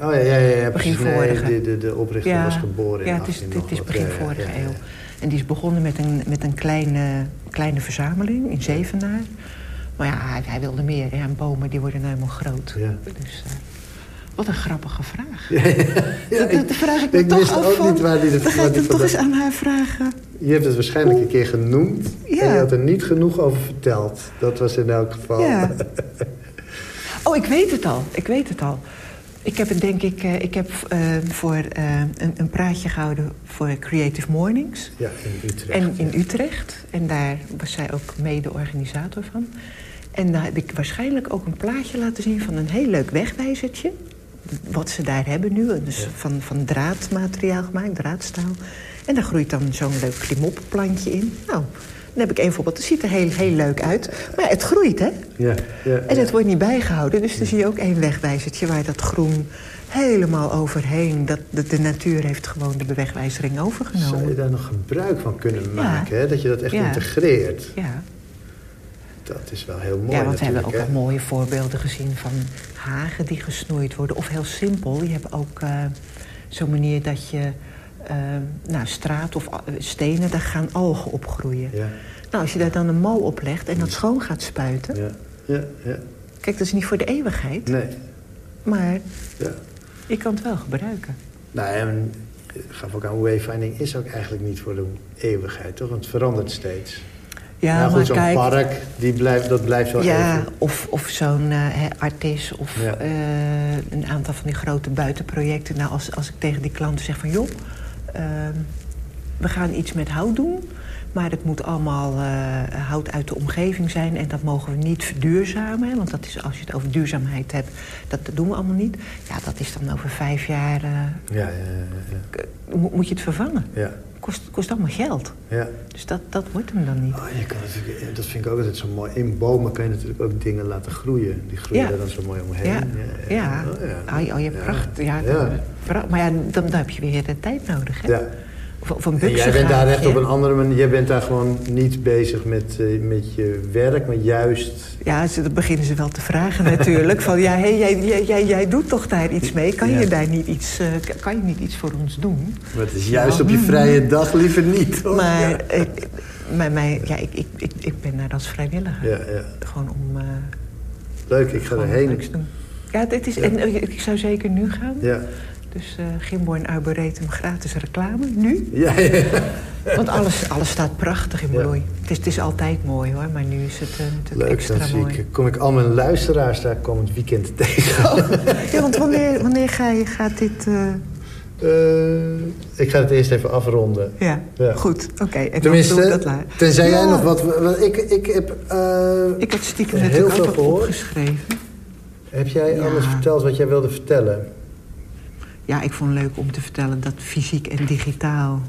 Oh ja, ja, ja, ja begin precies. Nee, vorige. de, de, de oprichter Ja, was geboren in ja, het is, 18 het nog is begin vorige eeuw. En die is begonnen met een, met een kleine, kleine verzameling in Zevenaar. Maar ja, hij, hij wilde meer. Ja, en bomen die worden nou helemaal groot. Ja. Dus, eh, wat een grappige vraag. Ja, dat, dat ik, vraag ik wist ook van, niet waar die, Dan dat waar ik die toch eens aan haar vragen. Je hebt het waarschijnlijk een keer genoemd. Ja. En je had er niet genoeg over verteld. Dat was in elk geval. Ja. Oh, ik weet het al. Ik weet het al. Ik heb het denk ik, ik heb voor een, een, praatje gehouden voor Creative Mornings. Ja, in Utrecht. En in Utrecht. En daar was zij ook mede-organisator van. En daar heb ik waarschijnlijk ook een plaatje laten zien van een heel leuk wegwijzertje. Wat ze daar hebben nu, dus van, van draadmateriaal gemaakt, draadstaal. En daar groeit dan zo'n leuk klimopplantje in. Nou, dan heb ik één voorbeeld. Het ziet er heel, heel leuk uit. Maar het groeit, hè? Ja, ja, en het wordt niet bijgehouden. Dus dan zie je ook één wegwijzertje waar dat groen helemaal overheen. Dat, de, de, natuur heeft gewoon de bewegwijzering overgenomen. Zou je daar nog gebruik van kunnen maken? Hè? Dat je dat echt integreert? Ja. Dat is wel heel mooi Ja, want we hebben ook al mooie voorbeelden gezien van hagen die gesnoeid worden. Of heel simpel, je hebt ook uh, zo'n manier dat je... Uh, nou, straat of uh, stenen, daar gaan algen opgroeien. Ja. Nou, als je daar dan een mal op legt en dat schoon gaat spuiten... Ja. Ja, ja. Kijk, dat is niet voor de eeuwigheid. Nee. Maar ja. je kan het wel gebruiken. Nou, en gaf ook aan, wayfinding is ook eigenlijk niet voor de eeuwigheid, toch? Want het verandert steeds. Ja, nou, maar zo'n kijk, park, die blijft, dat blijft wel ja, even. Of, of zo'n uh, artis of ja. uh, een aantal van die grote buitenprojecten. Nou, als, als ik tegen die klanten zeg van... joh, uh, we gaan iets met hout doen... maar het moet allemaal uh, hout uit de omgeving zijn... en dat mogen we niet verduurzamen. Hè, want dat is, als je het over duurzaamheid hebt, dat, dat doen we allemaal niet. Ja, dat is dan over vijf jaar... ja, ja, ja, Mo moet je het vervangen. Ja. Kost, kost allemaal geld. Ja. Dus dat, dat wordt hem dan niet. Oh, je kan natuurlijk, dat vind ik ook altijd zo mooi. In bomen kan je natuurlijk ook dingen laten groeien. Die groeien Ja. er dan zo mooi omheen. Ja, ja. Oh, ja. Oh, je- oh, je Ja. pracht. Ja. Maar ja, dan, dan heb je weer de tijd nodig, hè? Ja. En jij bent daar echt op een andere manier. Jij bent daar gewoon niet bezig met, eh, met je werk, maar juist. Ja, ze, dan beginnen ze wel te vragen natuurlijk. van, ja, hey, jij, jij, jij, jij doet toch daar iets mee? Kan Ja. je daar niet iets, eh, kan je niet iets voor ons doen? Maar het is juist op je vrije dag liever niet. hoor. Maar, Ja. eh, maar mij, ja, ik, ik, ik, ik ben daar als vrijwilliger. Ja, ja. Gewoon om uh, Leuk, ik ga erheen. Ja, dit is, en eh, ik zou zeker nu gaan. Ja. Dus eh Gimborn Arboretum gratis reclame, nu. Ja, ja. Want alles, alles staat prachtig in Ja. bloei. Het, is, het is altijd mooi hoor, maar nu is het eh, natuurlijk Leuk, extra mooi. ik, kom ik al mijn luisteraars daar komend weekend tegen. Ja, want wanneer, wanneer ga je, gaat dit... eh, Eh, ik ga het eerst even afronden. ja, Ja. goed, oké. En Tenminste, doe ik dat later. tenzij jij nog wat... ik, ik heb... eh, Ik had stiekem heel veel gehoord. opgeschreven. Heb jij alles verteld wat jij wilde vertellen? Ja, ik vond het leuk om te vertellen dat fysiek en digitaal...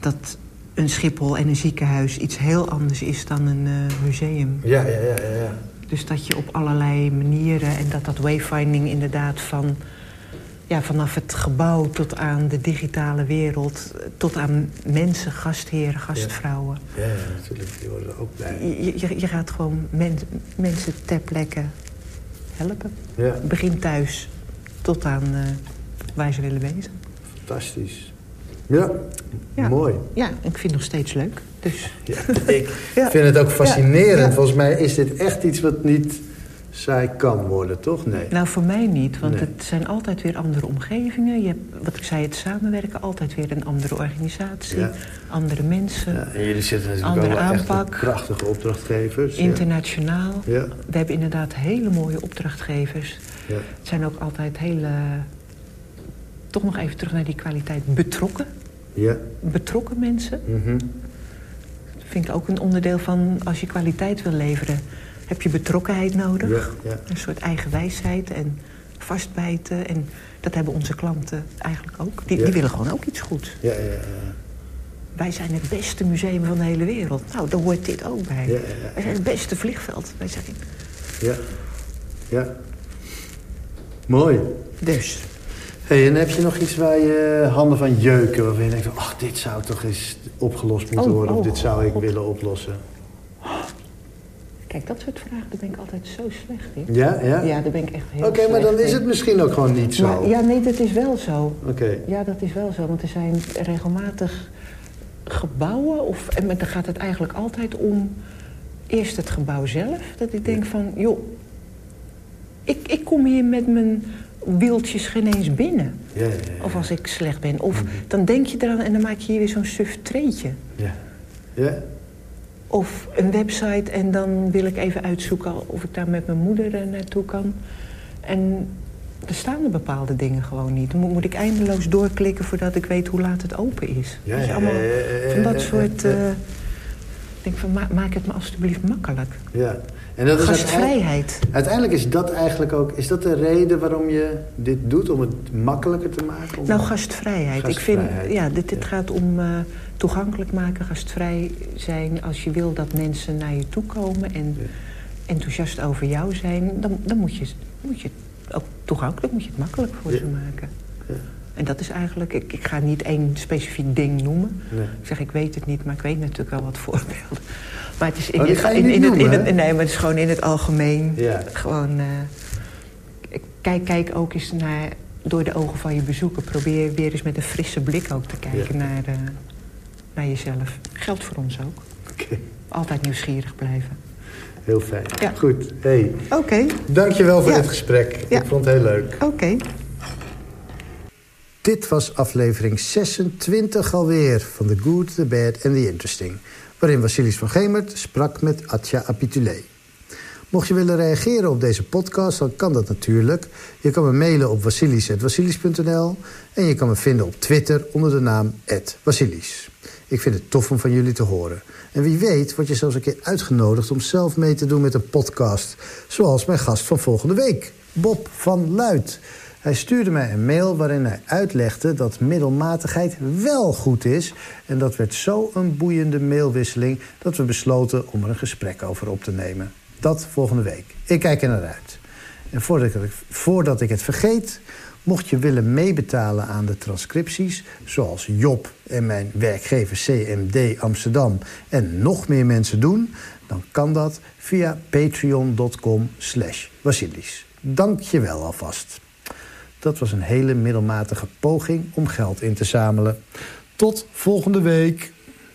dat een Schiphol en een ziekenhuis iets heel anders is dan een eh, museum. Ja, ja, ja, ja. ja. Dus dat je op allerlei manieren... en dat dat wayfinding inderdaad van... Ja, vanaf het gebouw tot aan de digitale wereld... tot aan mensen, gastheren, gastvrouwen. Ja, ja, natuurlijk. Die worden ook bij. Je, je, je gaat gewoon men- mensen ter plekke helpen. Ja, Begin thuis tot aan eh, waar ze willen wezen. fantastisch. Ja, Ja. mooi. Ja, ik vind het nog steeds leuk. Dus Ja, ik Ja. vind het ook fascinerend. Volgens mij is dit echt iets wat niet saai kan worden, toch? Nee. nou, voor mij niet, want Nee. het zijn altijd weer andere omgevingen. Je hebt, wat ik zei, het samenwerken, altijd weer een andere organisatie, Ja. andere mensen, Ja, en jullie zitten natuurlijk Andere wel aanpak. prachtige opdrachtgevers. Internationaal. Ja, We hebben inderdaad hele mooie opdrachtgevers. ja. Het zijn ook altijd hele, toch nog even terug naar die kwaliteit, betrokken. ja. Betrokken mensen. mhm. Dat vind ik ook een onderdeel van, als je kwaliteit wil leveren, heb je betrokkenheid nodig. ja, ja. Een soort eigen wijsheid en vastbijten. En dat hebben onze klanten eigenlijk ook. Die, Ja. die willen gewoon ook iets goeds. Ja, ja, ja. Wij zijn het beste museum van de hele wereld. Nou, daar hoort dit ook bij. Ja, ja, ja. Wij zijn het beste vliegveld. Wij zijn... ja. ja. Mooi. Dus, Hey, en heb je nog iets waar je handen van jeuken... waarvan je denkt, ach, dit zou toch eens opgelost moeten Oh, worden... of oh, dit zou ik God. willen oplossen? kijk, dat soort vragen, daar ben ik altijd zo slecht in. Ja, ja? Ja, daar ben ik echt heel Oké, maar dan is het misschien ook gewoon niet zo. Maar, ja, nee, dat is wel zo. Oké. Ja, dat is wel zo. Want er zijn regelmatig gebouwen... Of, en dan gaat het eigenlijk altijd om... eerst het gebouw zelf. Dat ik denk van, joh... Ik, ik kom hier met mijn wieltjes geen eens binnen. Ja, ja, ja. Of als ik slecht ben. Of Mhm. dan denk je eraan en dan maak je hier weer zo'n suf treetje. Ja. Ja? Of een website en dan wil ik even uitzoeken of ik daar met mijn moeder eh, naartoe kan. En er staan er bepaalde dingen gewoon niet. Dan moet, ik eindeloos doorklikken voordat ik weet hoe laat het open is. Ja, ja, allemaal van dat soort... ja. Ik denk van, ma- maak het me alstublieft makkelijk. Ja. En dat is uiteindelijk, Gastvrijheid. uiteindelijk is dat eigenlijk ook... Is dat de reden waarom je dit doet? Om het makkelijker te maken? Om- Nou, gastvrijheid. Gastvrijheid. Ik vind, ja, dit, dit Ja. gaat om eh, toegankelijk maken, gastvrij zijn. Als je wil dat mensen naar je toe komen en Ja. enthousiast over jou zijn... dan, dan moet, je, moet je het ook toegankelijk, moet je het makkelijk voor Ja. ze maken. En dat is eigenlijk, ik, ik ga niet één specifiek ding noemen. Nee. Ik zeg, ik weet het niet, maar ik weet natuurlijk wel wat voorbeelden. Maar het is in, Oh, het- in, het, in het, nee, maar het is gewoon in het algemeen. Ja. Gewoon, eh, kijk, kijk ook eens naar, door de ogen van je bezoeker. Probeer weer eens met een frisse blik ook te kijken Ja. naar, eh, naar jezelf. Geldt voor ons ook. Oké, Altijd nieuwsgierig blijven. heel fijn. Ja. Goed. Hey, Oké, dankjewel voor Ja. dit gesprek. Ik vond het heel leuk. oké. Dit was aflevering 26 alweer van The Good, The Bad and The Interesting... waarin Vasilis van Gemert sprak met Atja Apitulé. Mocht je willen reageren op deze podcast, dan kan dat natuurlijk. Je kan me mailen op vasilis.vasilis.nl... en je kan me vinden op Twitter onder de naam @vasilis. Ik vind het tof om van jullie te horen. En wie weet word je zelfs een keer uitgenodigd om zelf mee te doen met een podcast... zoals mijn gast van volgende week, Bob van Luit... Hij stuurde mij een mail waarin hij uitlegde dat middelmatigheid wel goed is. En dat werd zo een boeiende mailwisseling dat we besloten om er een gesprek over op te nemen. Dat volgende week. Ik kijk er naar uit. En voordat ik, voordat ik het vergeet, mocht je willen meebetalen aan de transcripties... zoals Job en mijn werkgever CMD Amsterdam en nog meer mensen doen... dan kan dat via patreon.com slash Vasilis. Dank je wel alvast. Dat was een hele middelmatige poging om geld in te zamelen. Tot volgende week.